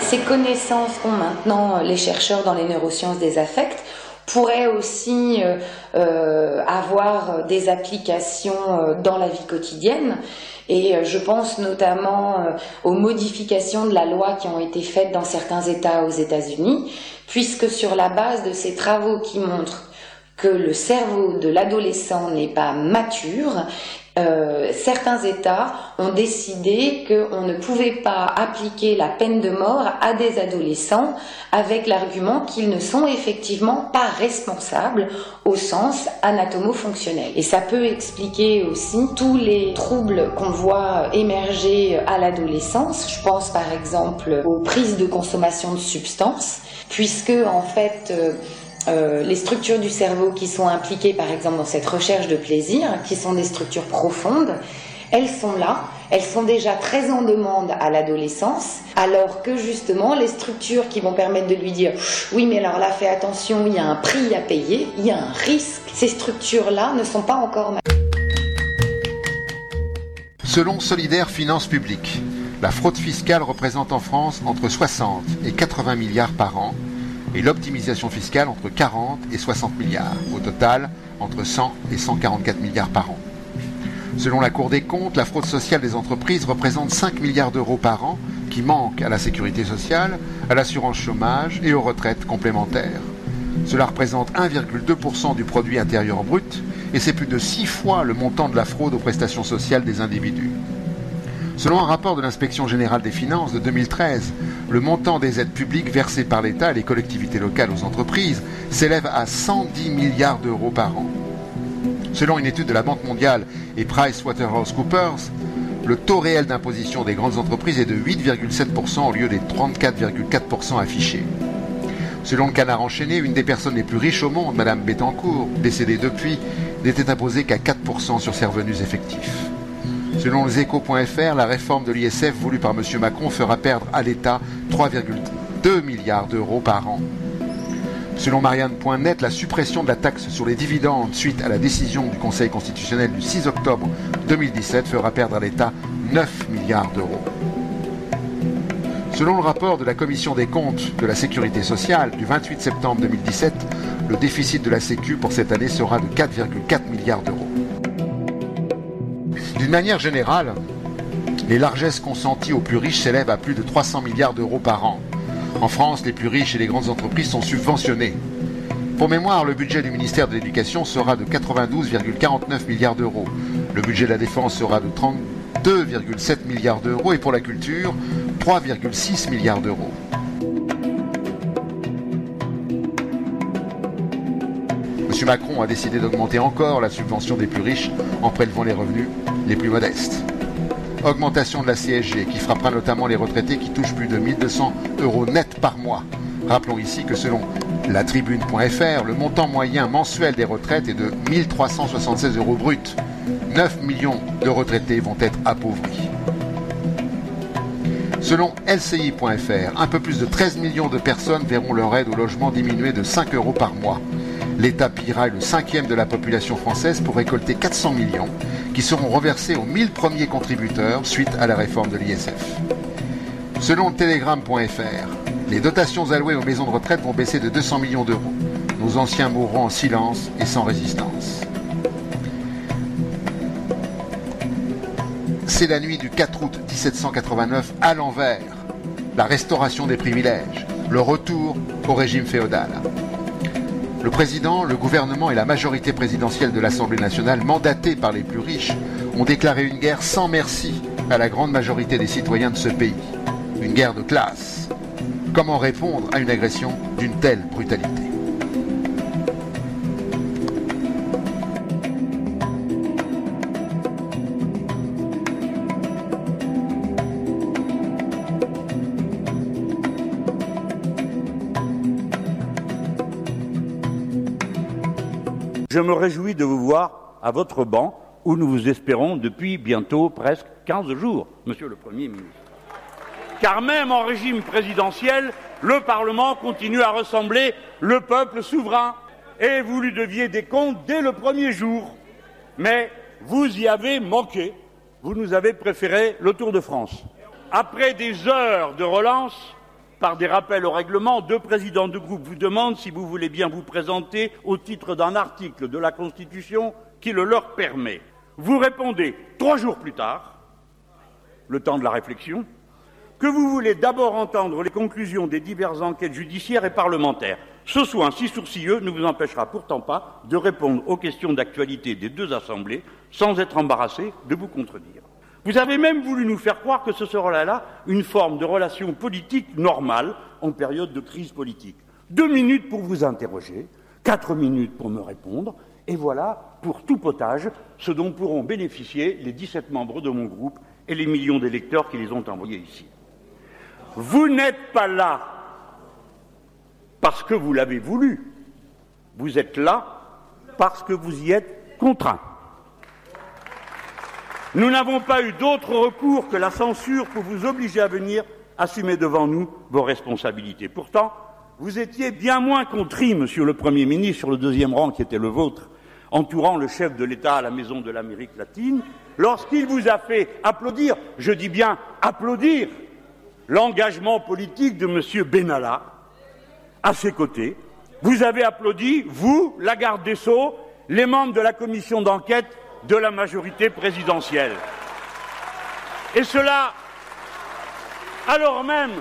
Ces connaissances qu'ont maintenant les chercheurs dans les neurosciences des affects pourraient aussi euh, euh, avoir des applications euh, dans la vie quotidienne. Et je pense notamment aux modifications de la loi qui ont été faites dans certains États aux États-Unis, puisque sur la base de ces travaux qui montrent que le cerveau de l'adolescent n'est pas mature, euh, certains États ont décidé qu'on ne pouvait pas appliquer la peine de mort à des adolescents avec l'argument qu'ils ne sont effectivement pas responsables au sens anatomo-fonctionnel. Et ça peut expliquer aussi tous les troubles qu'on voit émerger à l'adolescence. Je pense par exemple aux prises de consommation de substances, puisque en fait euh, euh, les structures du cerveau qui sont impliquées, par exemple, dans cette recherche de plaisir, qui sont des structures profondes, elles sont là, elles sont déjà très en demande à l'adolescence, alors que justement les structures qui vont permettre de lui dire oui mais alors là fais attention, il y a un prix à payer, il y a un risque, ces structures-là ne sont pas encore Selon Solidaire Finances Publiques, la fraude fiscale représente en France entre 60 et 80 milliards par an et l'optimisation fiscale entre 40 et 60 milliards. Au total, entre 100 et 144 milliards par an. Selon la Cour des comptes, la fraude sociale des entreprises représente 5 milliards d'euros par an qui manquent à la sécurité sociale, à l'assurance chômage et aux retraites complémentaires. Cela représente 1,2% du produit intérieur brut et c'est plus de 6 fois le montant de la fraude aux prestations sociales des individus. Selon un rapport de l'inspection générale des finances de 2013, le montant des aides publiques versées par l'État et les collectivités locales aux entreprises s'élève à 110 milliards d'euros par an. Selon une étude de la Banque mondiale et PricewaterhouseCoopers, le taux réel d'imposition des grandes entreprises est de 8,7% au lieu des 34,4% affichés. Selon le canard enchaîné, une des personnes les plus riches au monde, Madame Bettencourt, décédée depuis, n'était imposée qu'à 4% sur ses revenus effectifs. Selon les échos.fr, la réforme de l'ISF voulue par M. Macron fera perdre à l'État 3,2 milliards d'euros par an. Selon Marianne.net, la suppression de la taxe sur les dividendes suite à la décision du Conseil constitutionnel du 6 octobre 2017 fera perdre à l'État 9 milliards d'euros. Selon le rapport de la Commission des comptes de la sécurité sociale du 28 septembre 2017, le déficit de la Sécu pour cette année sera de 4,4 milliards d'euros. D'une manière générale, les largesses consenties aux plus riches s'élèvent à plus de 300 milliards d'euros par an. En France, les plus riches et les grandes entreprises sont subventionnés. Pour mémoire, le budget du ministère de l'Éducation sera de 92,49 milliards d'euros. Le budget de la Défense sera de 32,7 milliards d'euros et pour la culture, 3,6 milliards d'euros. M. Macron a décidé d'augmenter encore la subvention des plus riches en prélevant les revenus les plus modestes. Augmentation de la CSG qui frappera notamment les retraités qui touchent plus de 1200 euros net par mois. Rappelons ici que selon la tribune.fr, le montant moyen mensuel des retraites est de 1376 euros bruts. 9 millions de retraités vont être appauvris. Selon LCI.fr, un peu plus de 13 millions de personnes verront leur aide au logement diminuer de 5 euros par mois. L'État pillera le cinquième de la population française pour récolter 400 millions qui seront reversés aux 1000 premiers contributeurs suite à la réforme de l'ISF. Selon telegram.fr, les dotations allouées aux maisons de retraite vont baisser de 200 millions d'euros. Nos anciens mourront en silence et sans résistance. C'est la nuit du 4 août 1789 à l'envers. La restauration des privilèges, le retour au régime féodal. Le président, le gouvernement et la majorité présidentielle de l'Assemblée nationale, mandatés par les plus riches, ont déclaré une guerre sans merci à la grande majorité des citoyens de ce pays. Une guerre de classe. Comment répondre à une agression d'une telle brutalité? Je me réjouis de vous voir à votre banc où nous vous espérons depuis bientôt presque 15 jours, Monsieur le Premier ministre. Car même en régime présidentiel, le Parlement continue à ressembler le peuple souverain. Et vous lui deviez des comptes dès le premier jour. Mais vous y avez manqué. Vous nous avez préféré le Tour de France. Après des heures de relance, par des rappels au règlement, deux présidents de groupe vous demandent si vous voulez bien vous présenter au titre d'un article de la Constitution qui le leur permet. Vous répondez trois jours plus tard, le temps de la réflexion, que vous voulez d'abord entendre les conclusions des diverses enquêtes judiciaires et parlementaires. Ce soin si sourcilleux ne vous empêchera pourtant pas de répondre aux questions d'actualité des deux assemblées sans être embarrassé de vous contredire. Vous avez même voulu nous faire croire que ce sera là une forme de relation politique normale en période de crise politique. Deux minutes pour vous interroger, quatre minutes pour me répondre, et voilà, pour tout potage, ce dont pourront bénéficier les 17 membres de mon groupe et les millions d'électeurs qui les ont envoyés ici. Vous n'êtes pas là parce que vous l'avez voulu, vous êtes là parce que vous y êtes contraint. Nous n'avons pas eu d'autre recours que la censure pour vous obliger à venir assumer devant nous vos responsabilités. Pourtant, vous étiez bien moins contrit, Monsieur le Premier ministre, sur le deuxième rang qui était le vôtre, entourant le chef de l'État à la Maison de l'Amérique latine, lorsqu'il vous a fait applaudir, je dis bien applaudir, l'engagement politique de M. Benalla, à ses côtés. Vous avez applaudi, vous, la garde des Sceaux, les membres de la commission d'enquête de la majorité présidentielle. Et cela alors même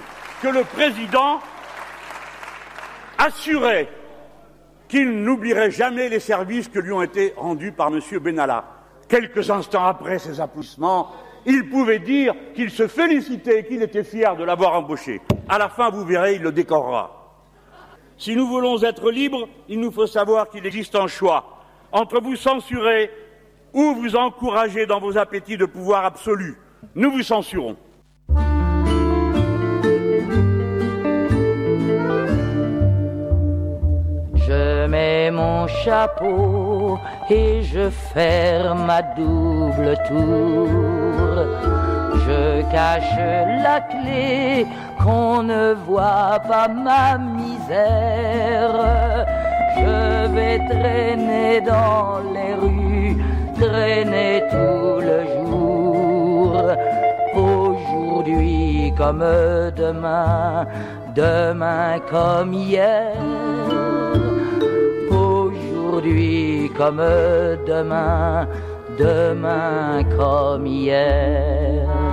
que le président assurait qu'il n'oublierait jamais les services que lui ont été rendus par M. Benalla. Quelques instants après ces applaudissements, il pouvait dire qu'il se félicitait et qu'il était fier de l'avoir embauché. À la fin, vous verrez, il le décorera. Si nous voulons être libres, il nous faut savoir qu'il existe un choix entre vous censurer ou vous encourager dans vos appétits de pouvoir absolu. Nous vous censurons. Je mets mon chapeau et je ferme ma double tour. Je cache la clé qu'on ne voit pas ma misère. Je vais traîner dans les rues, traîner tout le jour. Aujourd'hui comme demain, demain comme hier. Aujourd'hui comme demain, demain comme hier.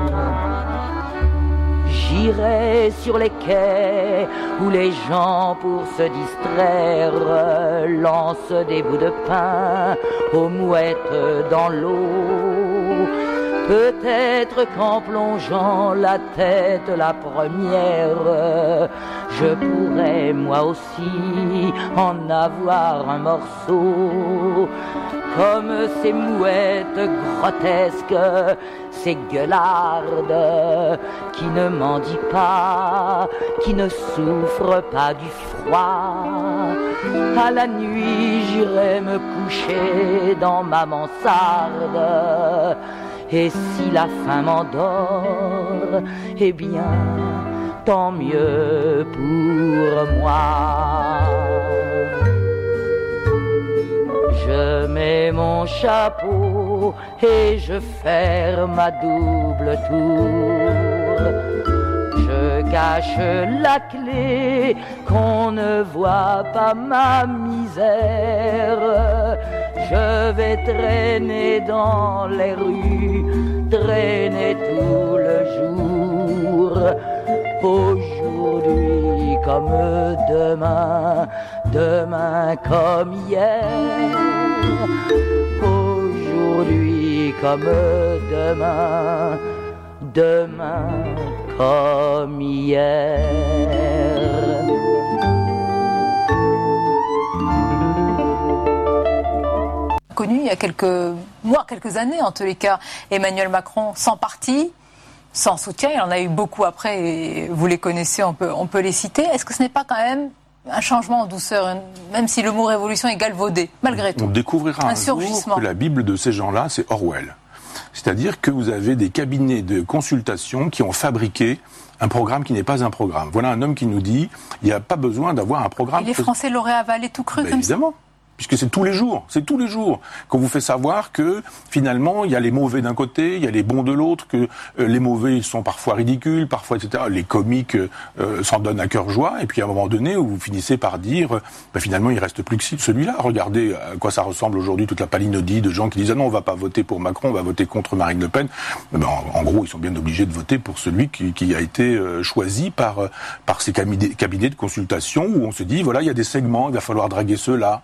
Sur les quais où les gens, pour se distraire, lancent des bouts de pain aux mouettes dans l'eau. Peut-être qu'en plongeant la tête la première, je pourrais moi aussi en avoir un morceau. Comme ces mouettes grotesques, ces gueulardes qui ne mendient pas, qui ne souffrent pas du froid. À la nuit, j'irai me coucher dans ma mansarde. Et si la faim m'endort, eh bien, tant mieux pour moi. Je mets mon chapeau et je ferme ma double tour. Je cache la clé qu'on ne voit pas ma misère. Je vais traîner dans les rues, traîner tout le jour. Aujourd'hui comme demain, demain comme hier. Aujourd'hui comme demain, demain comme hier. connu il y a quelques mois, quelques années en tous les cas, Emmanuel Macron sans parti, sans soutien. Il en a eu beaucoup après et vous les connaissez, on peut, on peut les citer. Est-ce que ce n'est pas quand même un changement en douceur, même si le mot révolution est galvaudé, malgré tout? On découvrira un, un, jour que la Bible de ces gens-là, c'est Orwell. C'est-à-dire que vous avez des cabinets de consultation qui ont fabriqué un programme qui n'est pas un programme. Voilà un homme qui nous dit il n'y a pas besoin d'avoir un programme. Et les Français l'auraient avalé tout cru Ben, comme évidemment. Puisque c'est tous les jours, c'est tous les jours qu'on vous fait savoir que finalement il y a les mauvais d'un côté, il y a les bons de l'autre, que euh, les mauvais ils sont parfois ridicules, parfois etc. Les comiques euh, s'en donnent à cœur joie, et puis à un moment donné vous finissez par dire euh, ben, finalement il reste plus que celui-là. Regardez à quoi ça ressemble aujourd'hui toute la palinodie de gens qui disent ah non on va pas voter pour Macron, on va voter contre Marine Le Pen. Ben, en, gros ils sont bien obligés de voter pour celui qui, qui a été euh, choisi par euh, par ces cabinets, de consultation où on se dit voilà il y a des segments, il va falloir draguer ceux-là.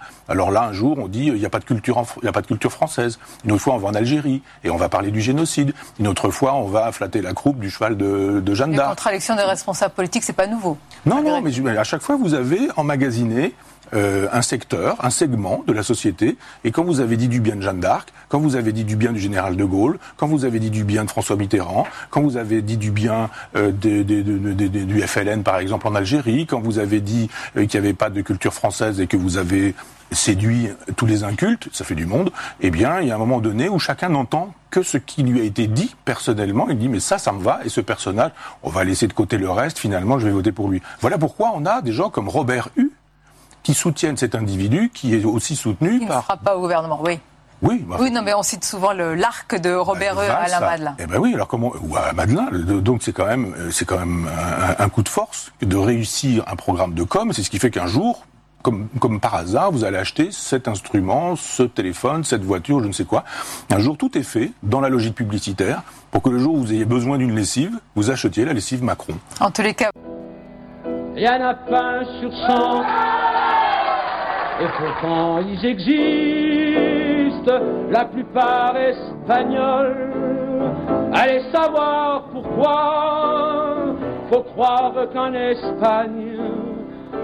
Là un jour on dit il n'y a pas de culture en, il y a pas de culture française. Une autre fois on va en Algérie et on va parler du génocide. Une autre fois on va flatter la croupe du cheval de, de Jeanne d'Arc. contradictions des responsables politiques, c'est pas nouveau. Non, non, mais à chaque fois, vous avez emmagasiné euh, un secteur, un segment de la société, et quand vous avez dit du bien de Jeanne d'Arc, quand vous avez dit du bien du général de Gaulle, quand vous avez dit du bien de François Mitterrand, quand vous avez dit du bien euh, du FLN, par exemple, en Algérie, quand vous avez dit euh, qu'il n'y avait pas de culture française et que vous avez séduit tous les incultes, ça fait du monde, eh bien, il y a un moment donné où chacun n'entend que ce qui lui a été dit personnellement. Il dit, mais ça, ça me va, et ce personnage, on va laisser de côté le reste, finalement, je vais voter pour lui. Voilà pourquoi on a des gens comme Robert Hue qui soutiennent cet individu, qui est aussi soutenu Qui ne par... fera pas au gouvernement, oui. Oui, bah, Oui, non, mais on cite souvent le- l'arc de Robert Reux à la ça. Madeleine. Eh ben oui, alors comment ou à Madelin, donc c'est quand même euh, c'est quand même un, un coup de force de réussir un programme de com. C'est ce qui fait qu'un jour, comme comme par hasard, vous allez acheter cet instrument, ce téléphone, cette voiture, je ne sais quoi. Un jour, tout est fait dans la logique publicitaire pour que le jour où vous ayez besoin d'une lessive, vous achetiez la lessive Macron. En tous les cas, Il y en a pas un sur cent. Et pourtant ils existent, la plupart espagnols. Allez savoir pourquoi. Faut croire qu'en Espagne,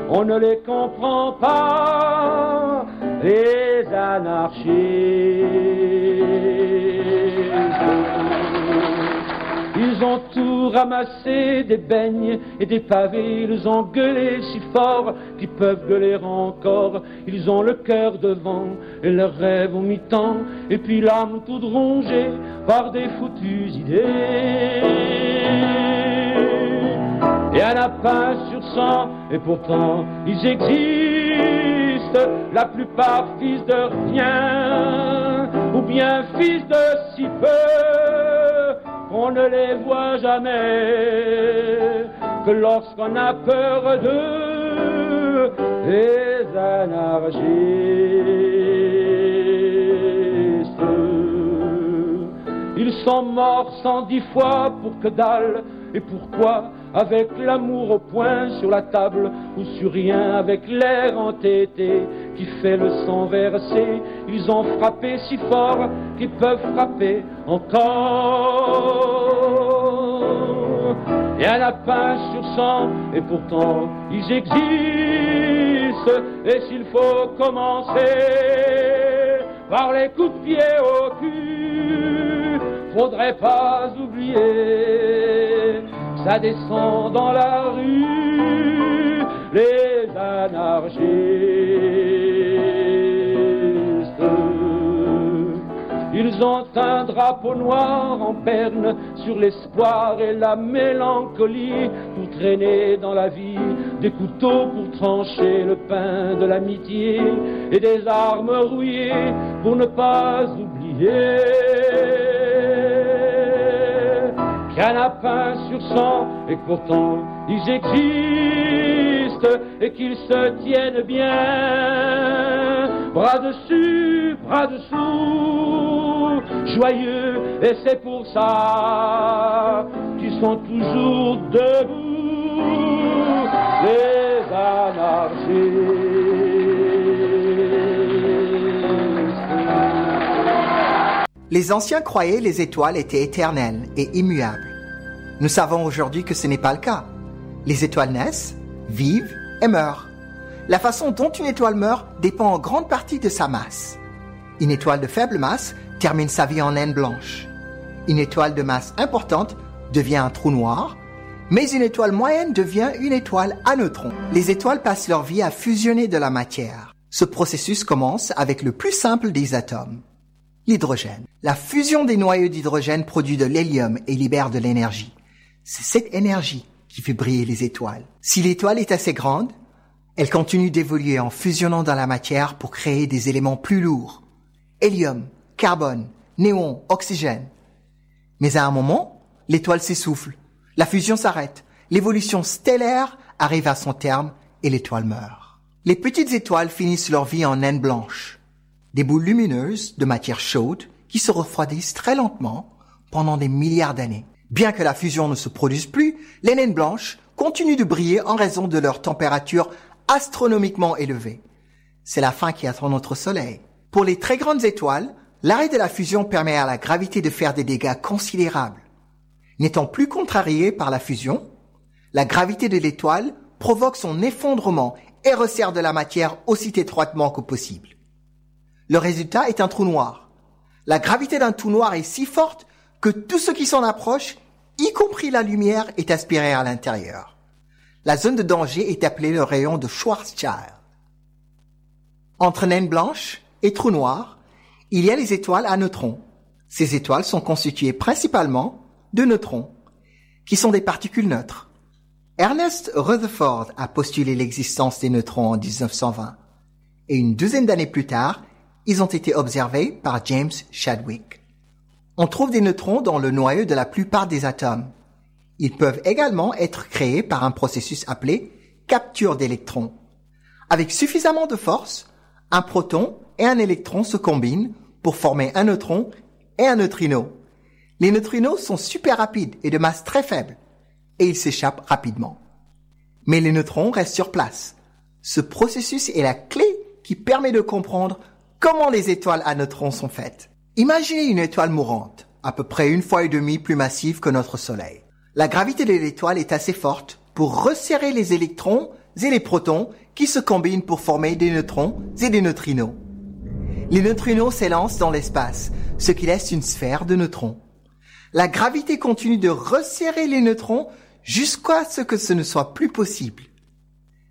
on ne les comprend pas, les anarchistes. Ils ont tout ramassé, des beignes et des pavés. Ils ont gueulé si fort qu'ils peuvent gueuler encore. Ils ont le cœur devant et leurs rêves au mi-temps. Et puis l'âme toute rongée par des foutues idées. Et un lapin sur cent, et pourtant ils existent. La plupart fils de rien, ou bien fils de si peu qu'on ne les voit jamais, que lorsqu'on a peur d'eux, les anarchistes. Ils sont morts cent dix fois pour que dalle, et pourquoi avec l'amour au point sur la table ou sur rien avec l'air entêté qui fait le sang versé ils ont frappé si fort qu'ils peuvent frapper encore. Et un lapin sur cent et pourtant ils existent. Et s'il faut commencer par les coups de pied au cul faudrait pas oublier ça descend dans la rue, les anarchistes. Ils ont un drapeau noir en berne sur l'espoir et la mélancolie pour traîner dans la vie des couteaux pour trancher le pain de l'amitié et des armes rouillées pour ne pas oublier pas sur cent et pourtant ils existent et qu'ils se tiennent bien, bras dessus, bras dessous, joyeux et c'est pour ça qu'ils sont toujours debout, les anarchistes. Les anciens croyaient les étoiles étaient éternelles et immuables. Nous savons aujourd'hui que ce n'est pas le cas. Les étoiles naissent, vivent et meurent. La façon dont une étoile meurt dépend en grande partie de sa masse. Une étoile de faible masse termine sa vie en naine blanche. Une étoile de masse importante devient un trou noir, mais une étoile moyenne devient une étoile à neutrons. Les étoiles passent leur vie à fusionner de la matière. Ce processus commence avec le plus simple des atomes, l'hydrogène. La fusion des noyaux d'hydrogène produit de l'hélium et libère de l'énergie. C'est cette énergie qui fait briller les étoiles. Si l'étoile est assez grande, elle continue d'évoluer en fusionnant dans la matière pour créer des éléments plus lourds. Hélium, carbone, néon, oxygène. Mais à un moment, l'étoile s'essouffle. La fusion s'arrête. L'évolution stellaire arrive à son terme et l'étoile meurt. Les petites étoiles finissent leur vie en naine blanche. Des boules lumineuses de matière chaude qui se refroidissent très lentement pendant des milliards d'années. Bien que la fusion ne se produise plus, les naines blanches continuent de briller en raison de leur température astronomiquement élevée. C'est la fin qui attend notre Soleil. Pour les très grandes étoiles, l'arrêt de la fusion permet à la gravité de faire des dégâts considérables. N'étant plus contrariée par la fusion, la gravité de l'étoile provoque son effondrement et resserre de la matière aussi étroitement que possible. Le résultat est un trou noir. La gravité d'un trou noir est si forte que tout ce qui s'en approche, y compris la lumière, est aspiré à l'intérieur. La zone de danger est appelée le rayon de Schwarzschild. Entre naine blanche et trou noir, il y a les étoiles à neutrons. Ces étoiles sont constituées principalement de neutrons, qui sont des particules neutres. Ernest Rutherford a postulé l'existence des neutrons en 1920, et une douzaine d'années plus tard, Ils ont été observés par James Chadwick. On trouve des neutrons dans le noyau de la plupart des atomes. Ils peuvent également être créés par un processus appelé capture d'électrons. Avec suffisamment de force, un proton et un électron se combinent pour former un neutron et un neutrino. Les neutrinos sont super rapides et de masse très faible, et ils s'échappent rapidement. Mais les neutrons restent sur place. Ce processus est la clé qui permet de comprendre comment les étoiles à neutrons sont faites. Imaginez une étoile mourante, à peu près une fois et demie plus massive que notre Soleil. La gravité de l'étoile est assez forte pour resserrer les électrons et les protons qui se combinent pour former des neutrons et des neutrinos. Les neutrinos s'élancent dans l'espace, ce qui laisse une sphère de neutrons. La gravité continue de resserrer les neutrons jusqu'à ce que ce ne soit plus possible.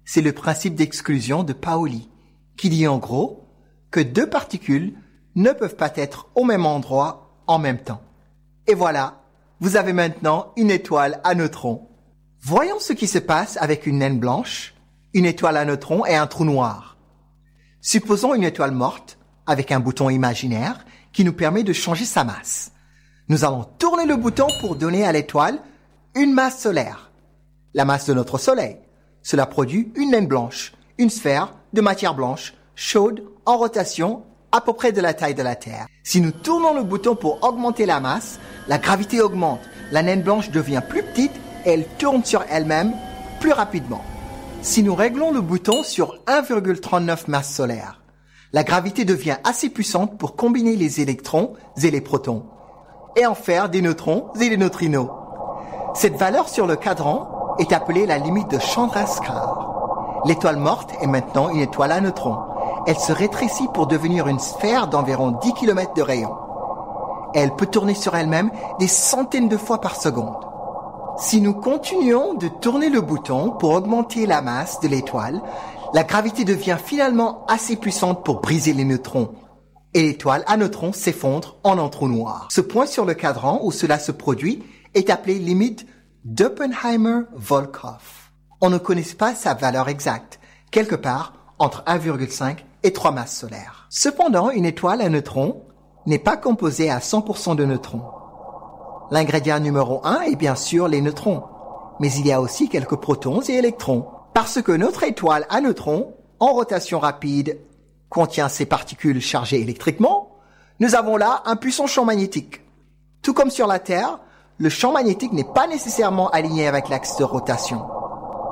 C'est le principe d'exclusion de Pauli, qui dit en gros que deux particules ne peuvent pas être au même endroit en même temps. Et voilà, vous avez maintenant une étoile à neutrons. Voyons ce qui se passe avec une naine blanche, une étoile à neutrons et un trou noir. Supposons une étoile morte avec un bouton imaginaire qui nous permet de changer sa masse. Nous allons tourner le bouton pour donner à l'étoile une masse solaire. La masse de notre Soleil. Cela produit une naine blanche, une sphère de matière blanche, chaude, en rotation, à peu près de la taille de la Terre. Si nous tournons le bouton pour augmenter la masse, la gravité augmente, la naine blanche devient plus petite et elle tourne sur elle-même plus rapidement. Si nous réglons le bouton sur 1,39 masse solaire, la gravité devient assez puissante pour combiner les électrons et les protons, et en faire des neutrons et des neutrinos. Cette valeur sur le cadran est appelée la limite de Chandrasekhar. L'étoile morte est maintenant une étoile à neutrons. Elle se rétrécit pour devenir une sphère d'environ 10 km de rayon. Elle peut tourner sur elle-même des centaines de fois par seconde. Si nous continuons de tourner le bouton pour augmenter la masse de l'étoile, la gravité devient finalement assez puissante pour briser les neutrons. Et l'étoile à neutrons s'effondre en un trou noir. Ce point sur le cadran où cela se produit est appelé limite d'Oppenheimer-Volkoff. On ne connaît pas sa valeur exacte, quelque part entre 1,5 et 3 masses solaires. Cependant, une étoile à neutrons n'est pas composée à 100% de neutrons. L'ingrédient numéro 1 est bien sûr les neutrons, mais il y a aussi quelques protons et électrons, parce que notre étoile à neutrons, en rotation rapide, contient ces particules chargées électriquement, nous avons là un puissant champ magnétique. Tout comme sur la Terre, le champ magnétique n'est pas nécessairement aligné avec l'axe de rotation.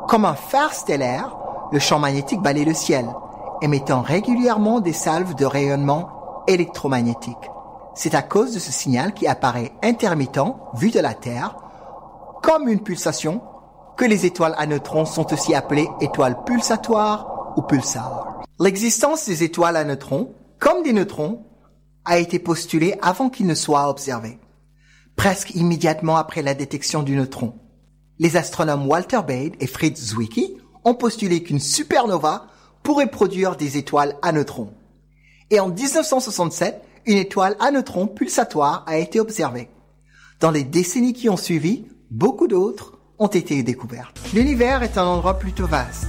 Comme un phare stellaire, le champ magnétique balaye le ciel, émettant régulièrement des salves de rayonnement électromagnétique. C'est à cause de ce signal qui apparaît intermittent, vu de la Terre, comme une pulsation, que les étoiles à neutrons sont aussi appelées étoiles pulsatoires ou pulsars. L'existence des étoiles à neutrons, comme des neutrons, a été postulée avant qu'ils ne soient observés, presque immédiatement après la détection du neutron. Les astronomes Walter Bade et Fritz Zwicky ont postulé qu'une supernova pourrait produire des étoiles à neutrons. Et en 1967, une étoile à neutrons pulsatoire a été observée. Dans les décennies qui ont suivi, beaucoup d'autres ont été découvertes. L'univers est un endroit plutôt vaste.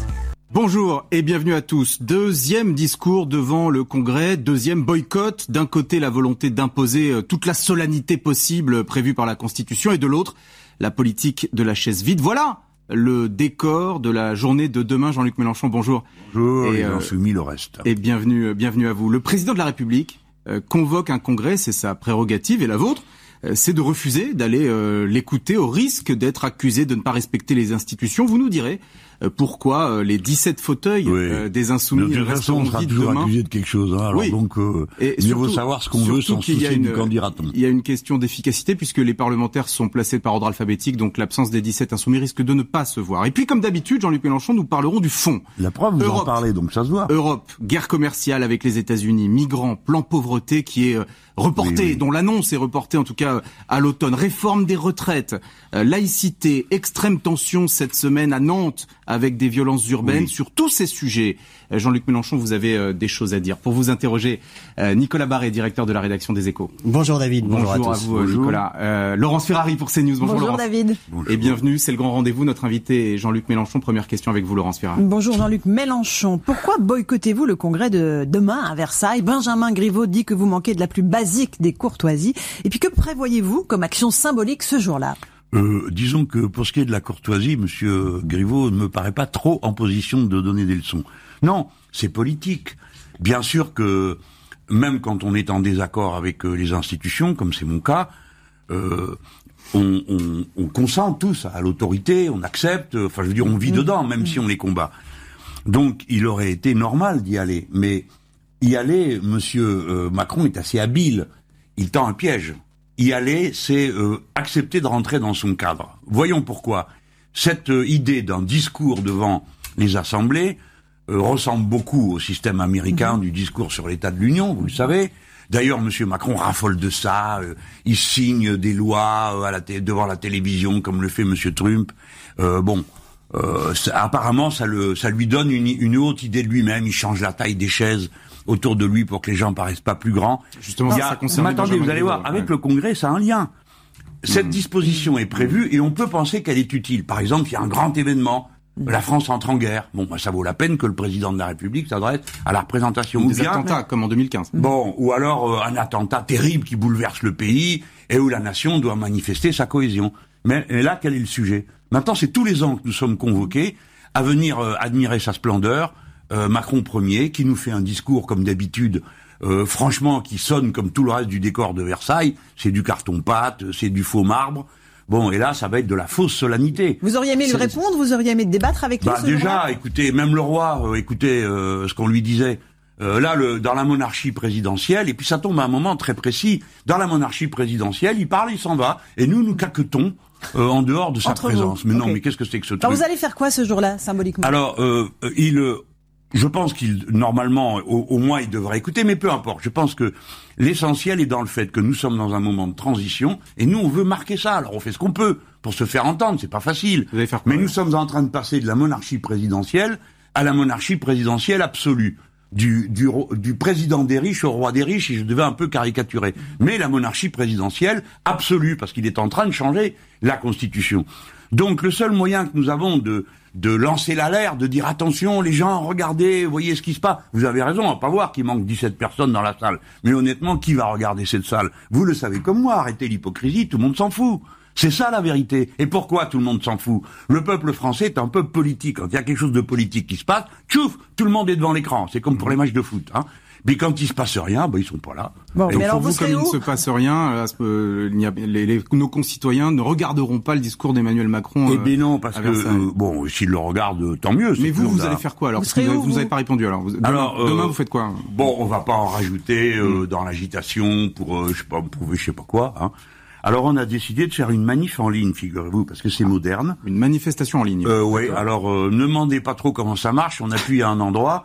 Bonjour et bienvenue à tous. Deuxième discours devant le Congrès, deuxième boycott. D'un côté, la volonté d'imposer euh, toute la solennité possible prévue par la Constitution et de l'autre, la politique de la chaise vide. Voilà le décor de la journée de demain. Jean-Luc Mélenchon, bonjour. Bonjour, et, euh, soumis le reste. Et bienvenue, bienvenue à vous. Le président de la République euh, convoque un congrès, c'est sa prérogative et la vôtre. Euh, c'est de refuser d'aller euh, l'écouter au risque d'être accusé de ne pas respecter les institutions. Vous nous direz euh, pourquoi les 17 fauteuils des insoumis de toute façon, on sera toujours demain. accusé de quelque chose. Hein, alors Oui. donc, Et surtout- vaut savoir ce qu'on veut sans soucier du candidaton. Il y a une question d'efficacité puisque les parlementaires sont placés par ordre alphabétique, donc l'absence des 17 insoumis risque de ne pas se voir. Et puis, comme d'habitude, Jean-Luc Mélenchon, nous parlerons du fond. La preuve, vous en Europe. parlez, donc ça se voit. Europe, guerre commerciale avec les États-Unis, migrants, plan pauvreté qui est euh, reporté, dont l'annonce est reportée en tout cas à l'automne, réforme des retraites, euh, laïcité, extrême tension cette semaine à Nantes avec des violences urbaines, sur tous ces sujets. Euh, Jean-Luc Mélenchon, vous avez euh, des choses à dire. Pour vous interroger, euh, Nicolas Barré, directeur de la rédaction des Échos. Bonjour David, bonjour, Bonjour à à, tous. vous, euh, Nicolas. Euh, Laurence Ferrari pour CNews. Bonjour, Bonjour, Laurence. David. Et bienvenue, c'est le grand rendez-vous. Notre invité est Jean-Luc Mélenchon. Première question avec vous, Laurence Ferrari. Bonjour Jean-Luc Mélenchon. Pourquoi boycottez-vous le congrès de demain à Versailles? Benjamin Griveaux dit que vous manquez de la plus basique des courtoisies. Et puis que prévoyez-vous comme action symbolique ce jour-là? Euh, disons que pour ce qui est de la courtoisie, Monsieur Griveaux ne me paraît pas trop en position de donner des leçons. Non, c'est politique. Bien sûr que même quand on est en désaccord avec euh, les institutions, comme c'est mon cas, euh, on, on, on consent tous à l'autorité, on accepte. Enfin, je veux dire, on vit dedans, même si on les combat. Donc, il aurait été normal d'y aller. Mais y aller, Monsieur euh, Macron est assez habile. Il tend un piège. Y aller, c'est euh, accepter de rentrer dans son cadre. Voyons pourquoi. Cette idée d'un discours devant les assemblées euh, ressemble beaucoup au système américain du discours sur l'état de l'Union, vous le savez. D'ailleurs, Monsieur Macron raffole de ça. euh, il signe des lois euh, à la devant la télévision, comme le fait Monsieur Trump. Euh, bon, euh, ça- apparemment, ça, le, ça lui donne une, une haute idée de lui-même. Il change la taille des chaises autour de lui pour que les gens paraissent pas plus grands. Justement, Il y a- ça concerne Mais attendez, vous allez voir, avec ouais. le Congrès, ça a un lien. Cette disposition est prévue et on peut penser qu'elle est utile. Par exemple, il y a un grand événement. La France entre en guerre. Bon, bah, ça vaut la peine que le président de la République s'adresse à la représentation. Ou des bien- attentats, comme en 2015. Bon, ou alors euh, un attentat terrible qui bouleverse le pays et où la nation doit manifester sa cohésion. Mais et là, quel est le sujet? Maintenant, c'est tous les ans que nous sommes convoqués à venir euh, admirer sa splendeur. Euh, Macron premier, qui nous fait un discours comme d'habitude, euh, franchement, qui sonne comme tout le reste du décor de Versailles. C'est du carton-pâte, c'est du faux marbre. Bon, et là, ça va être de la fausse solennité. Vous auriez aimé lui répondre Vous auriez aimé débattre avec lui bah déjà, écoutez, même le roi, euh, écoutez euh, ce qu'on lui disait. Euh, là, le, dans la monarchie présidentielle, et puis ça tombe à un moment très précis. Dans la monarchie présidentielle, il parle, il s'en va, et nous, nous caquetons euh, en dehors de sa Entre présence. vous, Mais non, mais qu'est-ce que c'est que ce Alors truc vous allez faire quoi ce jour-là, symboliquement? Alors, euh, il, euh, je pense qu'il, normalement, au, au moins, il devrait écouter, mais peu importe. Je pense que l'essentiel est dans le fait que nous sommes dans un moment de transition, et nous, on veut marquer ça. Alors, on fait ce qu'on peut pour se faire entendre. C'est pas facile. mais nous sommes en train de passer de la monarchie présidentielle à la monarchie présidentielle absolue. Du, du, du président des riches au roi des riches, et je devais un peu caricaturer. Mais la monarchie présidentielle absolue, parce qu'il est en train de changer la Constitution. Donc le seul moyen que nous avons de, de lancer l'alerte, de dire attention les gens, regardez, voyez ce qui se passe. Vous avez raison, on va pas voir qu'il manque 17 personnes dans la salle. Mais honnêtement, qui va regarder cette salle? Vous le savez comme moi, arrêtez l'hypocrisie, tout le monde s'en fout. C'est ça la vérité. Et pourquoi tout le monde s'en fout? Le peuple français est un peuple politique. Quand il y a quelque chose de politique qui se passe, tchouf, tout le monde est devant l'écran. C'est comme pour les matchs de foot. Hein. Mais quand il se passe rien, ben, ils sont pas là. Donc, Et pour vous, comme il ne se passe rien, euh, euh, il n'y a- les, les- nos concitoyens ne regarderont pas le discours d'Emmanuel Macron. Eh euh, bien non, parce que euh, bon, s'ils le regardent, tant mieux. Mais vous, vous allez faire quoi alors? Parce que vous n'avez pas répondu alors. Vous- Demain, Alors, euh, demain, vous faites quoi? Bon, on va pas en rajouter euh, dans l'agitation pour, euh, je sais pas, me prouver je sais pas quoi. Hein. Alors, on a décidé de faire une manif en ligne, figurez-vous, parce que c'est moderne. Une manifestation en ligne. Euh, oui. Alors, euh, ne demandez pas trop comment ça marche. On appuie à un endroit.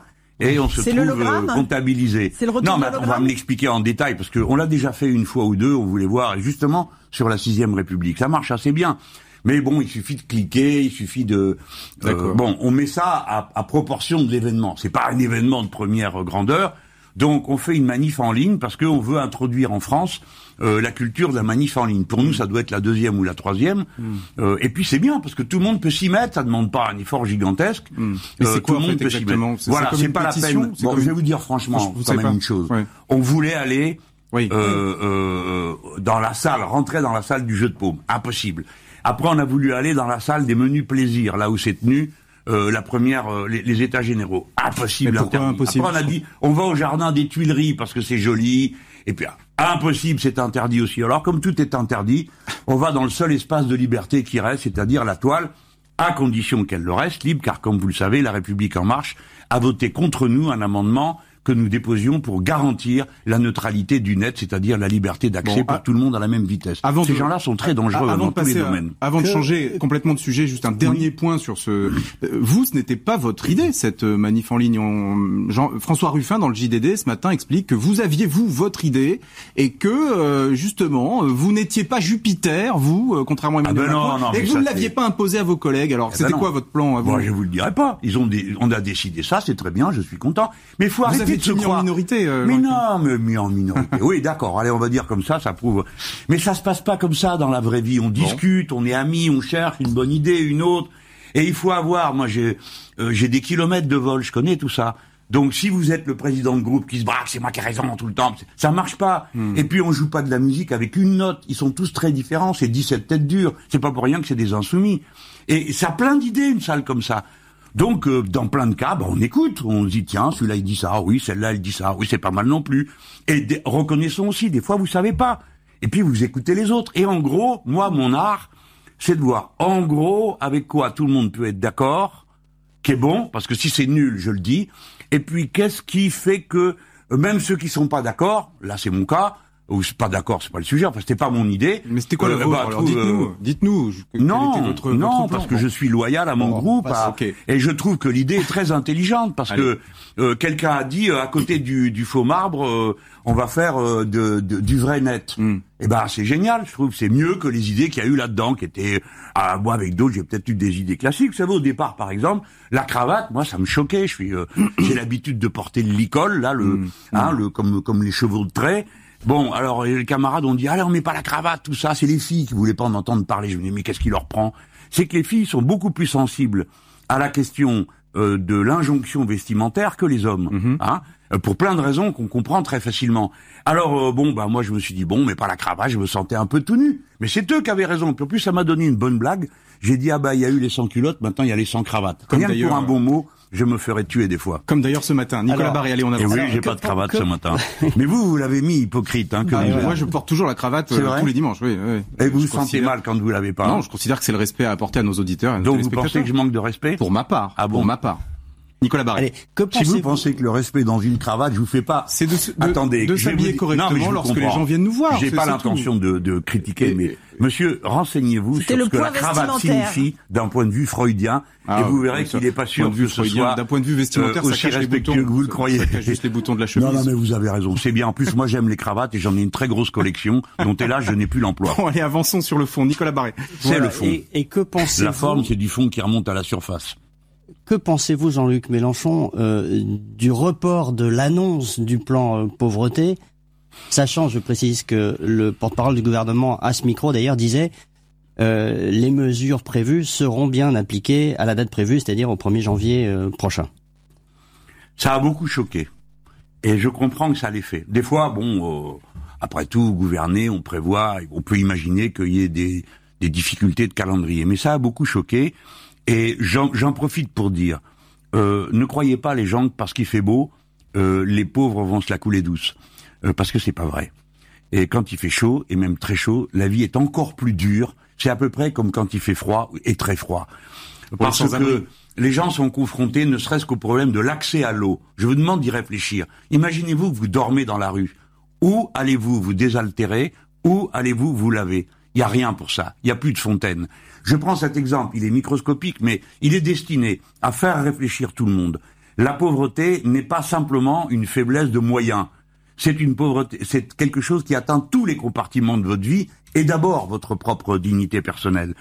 Et on se trouve euh, comptabilisé. Le non, mais on va me l'expliquer en détail parce que on l'a déjà fait une fois ou deux. On voulait voir justement sur la sixième République, ça marche assez bien. Mais bon, il suffit de cliquer, il suffit de. euh, D'accord. bon, on met ça à, à proportion de l'événement. C'est pas un événement de première grandeur. Donc, on fait une manif en ligne parce qu'on veut introduire en France euh, la culture de la manif en ligne. Pour nous, ça doit être la deuxième ou la troisième. Hmm. Euh, et puis, c'est bien parce que tout le monde peut s'y mettre. Ça demande pas un effort gigantesque. Hmm. Mais c'est Euh, quoi, tout le en monde fait, peut s'y mettre. C'est- Voilà, c'est c'est pas la peine. C'est Bon, comme je vais vous dire franchement, Vous quand même pas une chose. Ouais. On voulait aller Oui. euh, euh, dans la salle, rentrer dans la salle du jeu de paume. Impossible. Après, on a voulu aller dans la salle des menus plaisirs, là où c'est tenu. euh, la première, euh, les, les états généraux, impossible. Impossible Après, on a dit, on va au jardin des Tuileries parce que c'est joli. Et puis, impossible, c'est interdit aussi. Alors, comme tout est interdit, on va dans le seul espace de liberté qui reste, c'est-à-dire la toile, à condition qu'elle le reste libre, car comme vous le savez, la République en marche a voté contre nous un amendement que nous déposions pour garantir la neutralité du net, c'est-à-dire la liberté d'accès Bon, pour ah, tout le monde à la même vitesse. Avant Ces de- gens-là sont très dangereux Avant dans de tous les à- domaines. avant de changer complètement de sujet, juste un dernier point sur ce. Euh, Vous, ce n'était pas votre idée cette euh, manif en ligne. On- Jean- François Ruffin dans le JDD ce matin explique que vous aviez vous votre idée et que euh, justement euh, vous n'étiez pas Jupiter, vous, euh, contrairement à Emmanuel ben non, Macron, non, et mais que vous ne l'aviez pas imposé à vos collègues. Alors Eh ben c'était non. quoi votre plan à vous Moi, je vous le dirai pas. Ils ont des, on a décidé ça, c'est très bien, je suis content. Mais il faut Vous arrêter mis en minorité, euh, mais non, mais mis en minorité. oui, d'accord. Allez, on va dire comme ça, ça prouve. Mais ça se passe pas comme ça dans la vraie vie. On discute, on est amis, on cherche une bonne idée, une autre. Et il faut avoir. Moi, j'ai, euh, j'ai des kilomètres de vol. Je connais tout ça. Donc, si vous êtes le président de groupe qui se braque, c'est moi qui ai raison tout le temps, ça marche pas. Hmm. Et puis, on joue pas de la musique avec une note. Ils sont tous très différents. C'est 17 têtes dures. C'est pas pour rien que c'est des insoumis. Et ça a plein d'idées, une salle comme ça. Donc, euh, dans plein de cas, bah, on écoute, on dit, tiens, celui-là, il dit ça, oui, celle-là, elle dit ça, oui, c'est pas mal non plus. Et reconnaissons aussi, des fois, vous savez pas. Et puis, vous écoutez les autres. Et en gros, moi, mon art, c'est de voir, en gros, avec quoi tout le monde peut être d'accord, qui est bon, parce que si c'est nul, je le dis. Et puis, qu'est-ce qui fait que, euh, même ceux qui sont pas d'accord, là, c'est mon cas, ou c'est pas d'accord, c'est pas le sujet, enfin, c'était pas mon idée. Mais c'était quoi vôtre, alors trouve, Dites-nous, euh, dites-nous. non, votre- non, votre plan parce que Bon. je suis loyal à mon Bon, groupe, à- ok. et je trouve que l'idée est très intelligente parce que euh, quelqu'un a dit euh, à côté du, du faux marbre, euh, on va faire euh, de, de- du vrai net. Hmm. Et ben c'est génial, je trouve, c'est mieux que les idées qu'il y a eu là-dedans, qui étaient, ah, moi avec d'autres, j'ai peut-être eu des idées classiques. Vous savez, au départ, par exemple, la cravate, moi ça me choquait. Je suis, euh, j'ai l'habitude de porter le licol, là, le, Hmm. hein, le comme comme les chevaux de trait. Bon, alors les camarades ont dit, allez, on met pas la cravate, tout ça. C'est les filles qui voulaient pas en entendre parler. Je me dis, mais qu'est-ce qui leur prend? C'est que les filles sont beaucoup plus sensibles à la question euh, de l'injonction vestimentaire que les hommes, hein, euh, pour plein de raisons qu'on comprend très facilement. Alors euh, bon, bah moi je me suis dit bon, mais pas la cravate, je me sentais un peu tout nu. Mais c'est eux qui avaient raison. Puis en plus, ça m'a donné une bonne blague. J'ai dit ah bah il y a eu les sans culottes, maintenant il y a les sans cravates. Comme Rien que pour un bon mot, je me ferais tuer des fois. Comme d'ailleurs ce matin, Nicolas Alors- Barré, allez, on Et avance. oui, j'ai pas de cravate ce matin. Mais vous, vous l'avez mis hypocrite, hein, que Ah, vous. Moi, je porte toujours la cravate C'est euh, tous les dimanches. Oui, oui. Et vous Je vous sentez considère- mal quand vous l'avez pas Non, je considère que c'est le respect à apporter à nos auditeurs. Et à nos Donc vous pensez que je manque de respect Pour ma part. Ah bon Pour ma part. Nicolas Barré. si vous pensez que le respect dans une cravate, je vous fais pas. C'est de, de- Attendez, de s'habiller correctement Non, mais je vous lorsque les gens viennent nous voir. J'ai pas l'intention de, de critiquer, mais monsieur, renseignez-vous sur le ce que la cravate signifie d'un point de vue freudien, Ah, et vous verrez ça, qu'il n'est pas point sûr de vue que ce freudien, soit d'un point de vue vestimentaire, euh, ça aussi cache les respectueux boutons. que vous le Ça- croyez. ça cache juste les boutons de la chemise. Non, non, mais vous avez raison. C'est bien. En plus, moi, j'aime les cravates et j'en ai une très grosse collection, dont hélas, je n'ai plus l'emploi. Bon, allez, avançons sur le fond. Nicolas Barré. C'est le fond. Et que pensez-vous La forme, c'est du fond qui remonte à la surface. Que pensez-vous, Jean-Luc Mélenchon, euh, du report de l'annonce du plan euh, pauvreté, sachant, je précise que le porte-parole du gouvernement à ce micro d'ailleurs disait euh, les mesures prévues seront bien appliquées à la date prévue, c'est-à-dire au 1er janvier prochain. Ça a beaucoup choqué. Et je comprends que ça l'ait fait. Des fois, bon, après tout, gouverner, on prévoit, on peut imaginer qu'il y ait des difficultés de calendrier. Mais ça a beaucoup choqué. Et j'en profite pour dire, euh, ne croyez pas les gens que parce qu'il fait beau, euh, les pauvres vont se la couler douce. Euh, parce que c'est pas vrai. Et quand il fait chaud, et même très chaud, la vie est encore plus dure. C'est à peu près comme quand il fait froid et très froid. Parce que les gens sont confrontés ne serait-ce qu'au problème de l'accès à l'eau. Je vous demande d'y réfléchir. Imaginez-vous que vous dormez dans la rue. Où allez-vous vous désaltérer? Où allez-vous vous laver? Il n'y a rien pour ça. Il n'y a plus de fontaine. Je prends cet exemple, il est microscopique, mais il est destiné à faire réfléchir tout le monde. La pauvreté n'est pas simplement une faiblesse de moyens. C'est une pauvreté, c'est quelque chose qui atteint tous les compartiments de votre vie et d'abord votre propre dignité personnelle.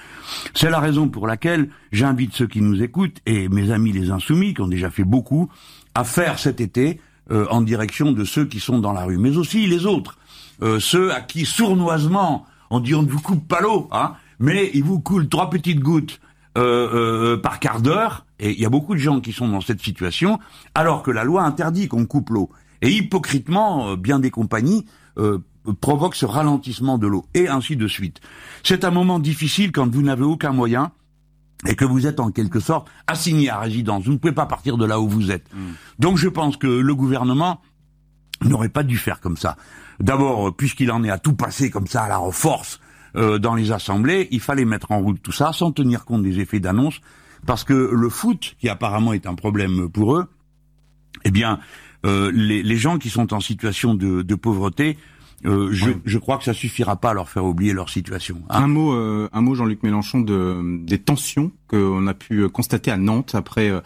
C'est la raison pour laquelle j'invite ceux qui nous écoutent et mes amis les insoumis qui ont déjà fait beaucoup à faire cet été euh, en direction de ceux qui sont dans la rue, mais aussi les autres, euh, ceux à qui sournoisement on dit on ne vous coupe pas l'eau, hein, mais il vous coule trois petites gouttes euh, euh, par quart d'heure, et il y a beaucoup de gens qui sont dans cette situation, alors que la loi interdit qu'on coupe l'eau. Et hypocritement, euh, bien des compagnies euh, provoquent ce ralentissement de l'eau, et ainsi de suite. C'est un moment difficile quand vous n'avez aucun moyen et que vous êtes en quelque sorte assigné à résidence. Vous ne pouvez pas partir de là où vous êtes. Donc je pense que le gouvernement n'aurait pas dû faire comme ça. D'abord, euh, puisqu'il en est à tout passer comme ça à la force euh, dans les assemblées, il fallait mettre en route tout ça sans tenir compte des effets d'annonce, parce que le foot, qui apparemment est un problème pour eux, eh bien, euh, les, les gens qui sont en situation de, de pauvreté, euh, je, je crois que ça suffira pas à leur faire oublier leur situation. hein. Un mot, euh, un mot, Jean-Luc Mélenchon, de, des tensions qu'on a pu constater à Nantes après euh,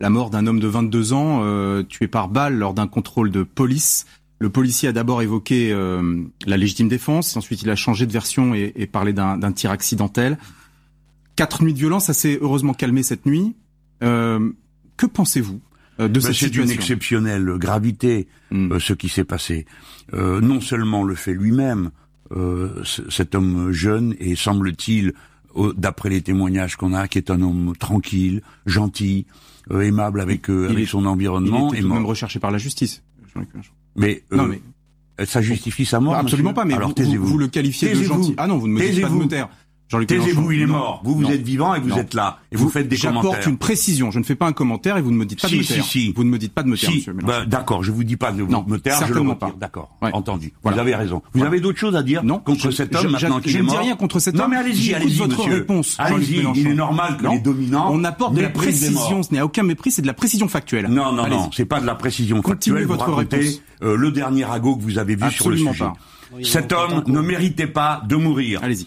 la mort d'un homme de 22 ans euh, tué par balle lors d'un contrôle de police. Le policier a d'abord évoqué euh, la légitime défense, ensuite il a changé de version et, et parlé d'un tir accidentel. Quatre nuits de violence, ça s'est heureusement calmé cette nuit. Euh, que pensez-vous euh, de cette c'est d'une exceptionnelle gravité euh, ce qui s'est passé. Euh, non seulement le fait lui-même, euh, cet homme jeune et semble-t-il, d'après les témoignages qu'on a, qui est un homme tranquille, gentil, euh, aimable avec, euh, avec est- son environnement, Il est de même recherché par la justice. Mais, euh, Non, mais- ça justifie sa mort absolument monsieur pas, mais Alors vous- vous- vous le qualifiez de gentil. Ah non, vous ne me dites pas de me taire. Jean-Luc Taisez-vous, il est Non, mort. Vous, vous non, êtes vivant et vous non. êtes là. Et vous, faites des J'apporte commentaires. une précision. Je ne fais pas un commentaire et vous ne me dites pas si, de me si, taire. si. Vous ne me dites pas de me taire, Si, monsieur Mélenchon. bah, d'accord, je vous dis pas de vous Non, me taire, je le certainement retire. pas. D'accord, Ouais. entendu. Voilà. Vous avez raison. Vous avez d'autres choses à dire Non, contre je- cet je- homme je- maintenant je qu'il est ne dis mort rien contre cet Non homme. mais allez-y, allez-y, votre monsieur. réponse, Allez-y, il est normal que Non. les dominants On apporte de la précision. Ce n'est à aucun mépris, c'est de la précision factuelle. Non, non, non, c'est pas de la précision Continuez factuelle. Votre réponse. euh, le dernier ragot que vous avez vu sur le pas. sujet. Cet homme ne méritait pas de mourir. Allez-y.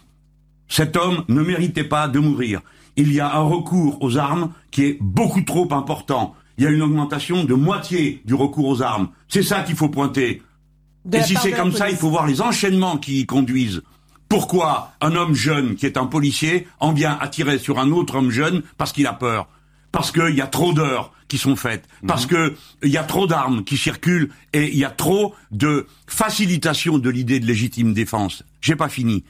Cet homme ne méritait pas de mourir. Il y a un recours aux armes qui est beaucoup trop important. Il y a une augmentation de moitié du recours aux armes. C'est ça qu'il faut pointer. De Et si c'est comme ça, il faut voir les enchaînements qui y conduisent. Pourquoi un homme jeune qui est un policier en vient à tirer sur un autre homme jeune parce qu'il a peur? Parce qu'il y a trop d'heures qui sont faites, parce que il y a trop d'armes qui circulent et il y a trop de facilitation de l'idée de légitime défense. J'ai pas fini.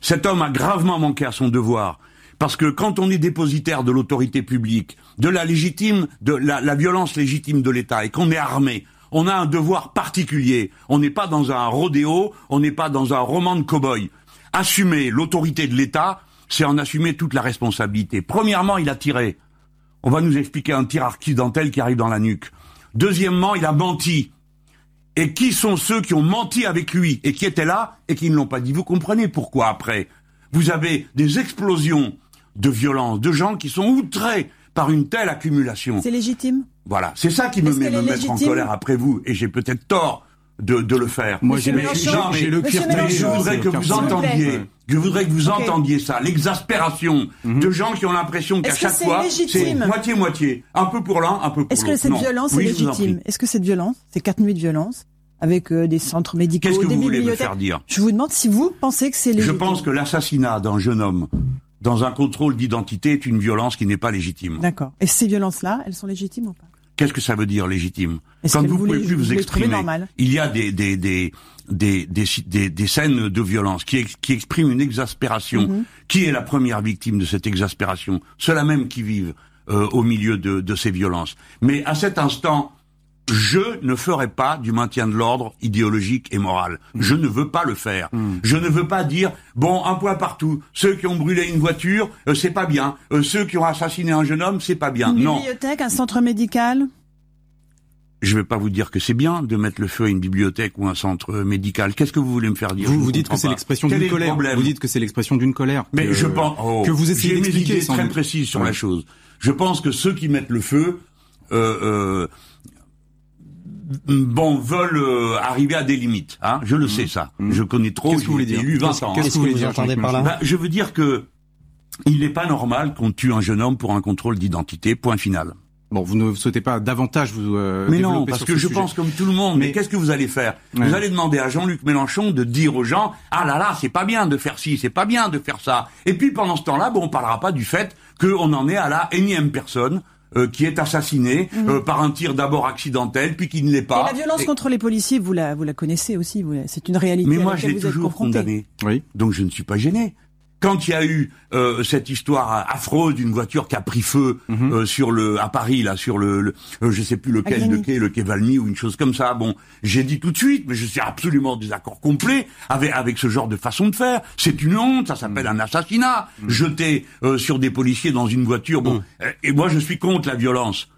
Cet homme a gravement manqué à son devoir. Parce que quand on est dépositaire de l'autorité publique, de la légitime, de la, violence légitime de l'État, et qu'on est armé, on a un devoir particulier. On n'est pas dans un rodéo, on n'est pas dans un roman de cow-boy. Assumer l'autorité de l'État, c'est en assumer toute la responsabilité. Premièrement, il a tiré. On va nous expliquer un tir accidentel qui arrive dans la nuque. Deuxièmement, il a menti. Et qui sont ceux qui ont menti avec lui et qui étaient là et qui ne l'ont pas dit? Vous comprenez pourquoi après? Vous avez des explosions de violence, de gens qui sont outrés par une telle accumulation. C'est légitime. Voilà, c'est ça qui me met me mettre en colère après vous, et j'ai peut-être tort de, de le faire. Moi, j'ai le- le mais je voudrais que vous entendiez, je voudrais que vous entendiez ça, l'exaspération de gens qui ont l'impression qu'à que chaque c'est fois, c'est légitime moitié-moitié, un peu pour l'un, un peu pour Est-ce que l'autre. cette Non. violence Oui, est je légitime Est-ce que cette violence, ces quatre nuits de violence, avec euh, des centres médicaux, Qu'est-ce que des vous voulez me faire dire Je vous demande si vous pensez que c'est Je légitime. pense que l'assassinat d'un jeune homme dans un contrôle d'identité est une violence qui n'est pas légitime. D'accord. Et ces violences-là, elles sont légitimes ou pas Qu'est-ce que ça veut dire légitime Quand vous vous pouvez plus vous exprimer, il y a des des des des des, des, des scènes de violence qui qui expriment une exaspération. Mhm. Qui est la première victime de cette exaspération? Ceux-là même qui vivent euh, au milieu de de ces violences. Mais à cet instant, je ne ferai pas du maintien de l'ordre idéologique et moral. Je ne veux pas le faire. Je ne veux pas dire bon un point partout. Ceux qui ont brûlé une voiture, euh, c'est pas bien. Euh, ceux qui ont assassiné un jeune homme, c'est pas bien. Une non. bibliothèque, un centre médical? Je vais pas vous dire que c'est bien de mettre le feu à une bibliothèque ou un centre médical. Qu'est-ce que vous voulez me faire dire? Vous, ne vous dites que c'est l'expression d'une colère. Vous dites que c'est l'expression d'une colère. Mais que, je pense oh, que vous essayez d'expliquer. très doute. précises sur Ouais. la chose. Je pense que ceux qui mettent le feu, euh, euh, bon, veulent euh, arriver à des limites. Hein je le sais ça. Je connais trop. Mmh. Qu'est-ce que vous voulez j'ai dire lu 20 Qu'est-ce- ans. qu'est-ce hein. que vous voulez dire, entendez par là Bah, Je veux dire que il n'est pas normal qu'on tue un jeune homme pour un contrôle d'identité. Point final. Bon, vous ne souhaitez pas davantage vous. euh, Mais non, parce que je sujet. pense comme tout le monde. Mais, Mais- qu'est-ce que vous allez faire Ouais. Vous allez demander à Jean-Luc Mélenchon de dire aux gens ah là là, c'est pas bien de faire ci, c'est pas bien de faire ça. Et puis pendant ce temps-là, bon, on parlera pas du fait qu'on en est à la énième personne. Euh, qui est assassinée euh, par un tir d'abord accidentel, puis qui ne l'est pas. Mhm. Et la violence Et- contre les policiers, vous la, vous la connaissez aussi. vous la- C'est une réalité Mais à moi, je l'ai toujours condamné. Oui. Donc je ne suis pas gêné. Quand il y a eu euh, cette histoire affreuse d'une voiture qui a pris feu Mhm. euh, sur le à Paris là sur le, le euh, je sais plus lequel de quai le quai Valmy ou une chose comme ça bon j'ai dit tout de suite mais je suis absolument en désaccord complet avec avec ce genre de façon de faire c'est une honte ça s'appelle Mhm. un assassinat jeté euh, sur des policiers dans une voiture bon Euh, et moi je suis contre la violence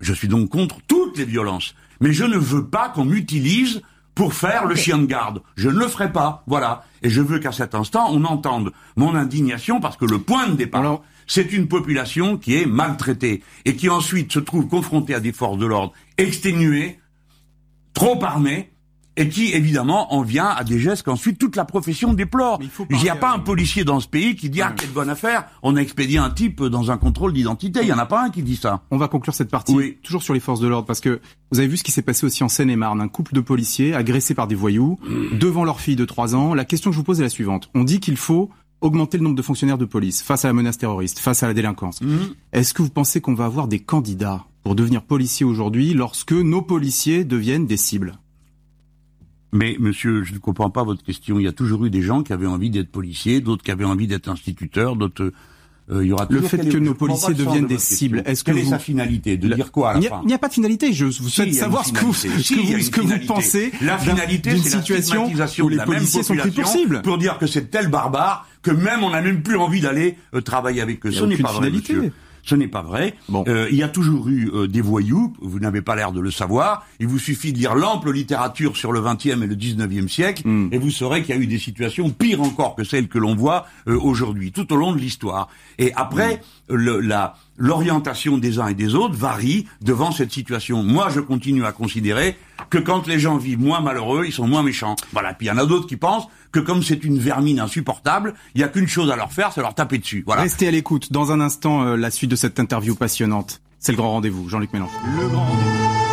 je suis donc contre toutes les violences. Mais je ne veux pas qu'on m'utilise pour faire le chien de garde. Je ne le ferai pas. Voilà. Et je veux qu'à cet instant, on entende mon indignation parce que le point de départ, Alors- c'est une population qui est maltraitée et qui ensuite se trouve confrontée à des forces de l'ordre exténuées trop armé, et qui évidemment en vient à des gestes qu'ensuite toute la profession déplore. Il n'y a pas un policier dans ce pays qui dit ah quelle bonne affaire, on a expédié un type dans un contrôle d'identité. Il y en a pas un qui dit ça. On va conclure cette partie toujours sur les forces de l'ordre parce que vous avez vu ce qui s'est passé aussi en Seine-et-Marne, un couple de policiers agressés par des voyous devant leur fille de 3 ans. La question que je vous pose est la suivante. On dit qu'il faut augmenter le nombre de fonctionnaires de police face à la menace terroriste, face à la délinquance. Est-ce que vous pensez qu'on va avoir des candidats pour devenir policiers aujourd'hui lorsque nos policiers deviennent des cibles? Mais monsieur, je ne comprends pas votre question. Il y a toujours eu des gens qui avaient envie d'être policiers, d'autres qui avaient envie d'être instituteurs, d'autres. euh, il y aura Le fait est- que nos policiers deviennent de des cibles, est-ce que Quelle est vous- sa finalité De La- dire quoi à la Il n'y a- pas de finalité. Je vous souhaite savoir ce que vous, Si, que vous, une ce que vous finalité. pensez La d'un- finalité, d'une situation où les policiers sont pris pour cible. pour dire que c'est tel barbare que même on n'a même plus envie d'aller euh, travailler avec eux. Ce n'est pas vrai, finalité. monsieur. Ce n'est pas vrai. Euh, il y a toujours eu euh, des voyous, vous n'avez pas l'air de le savoir. Il vous suffit de lire l'ample littérature sur le 20e et le 19e siècle, Hmm. et vous saurez qu'il y a eu des situations pires encore que celles que l'on voit euh, aujourd'hui, tout au long de l'histoire. Et après, Hmm. le- la l'orientation des uns et des autres varie devant cette situation. Moi, je continue à considérer que quand les gens vivent moins malheureux, ils sont moins méchants. Voilà. Puis il y en a d'autres qui pensent que comme c'est une vermine insupportable, il n'y a qu'une chose à leur faire, c'est leur taper dessus. Voilà. Restez à l'écoute. Dans un instant, euh, la suite de cette interview passionnante. C'est le grand rendez-vous. Jean-Luc Mélenchon. Le grand rendez-vous.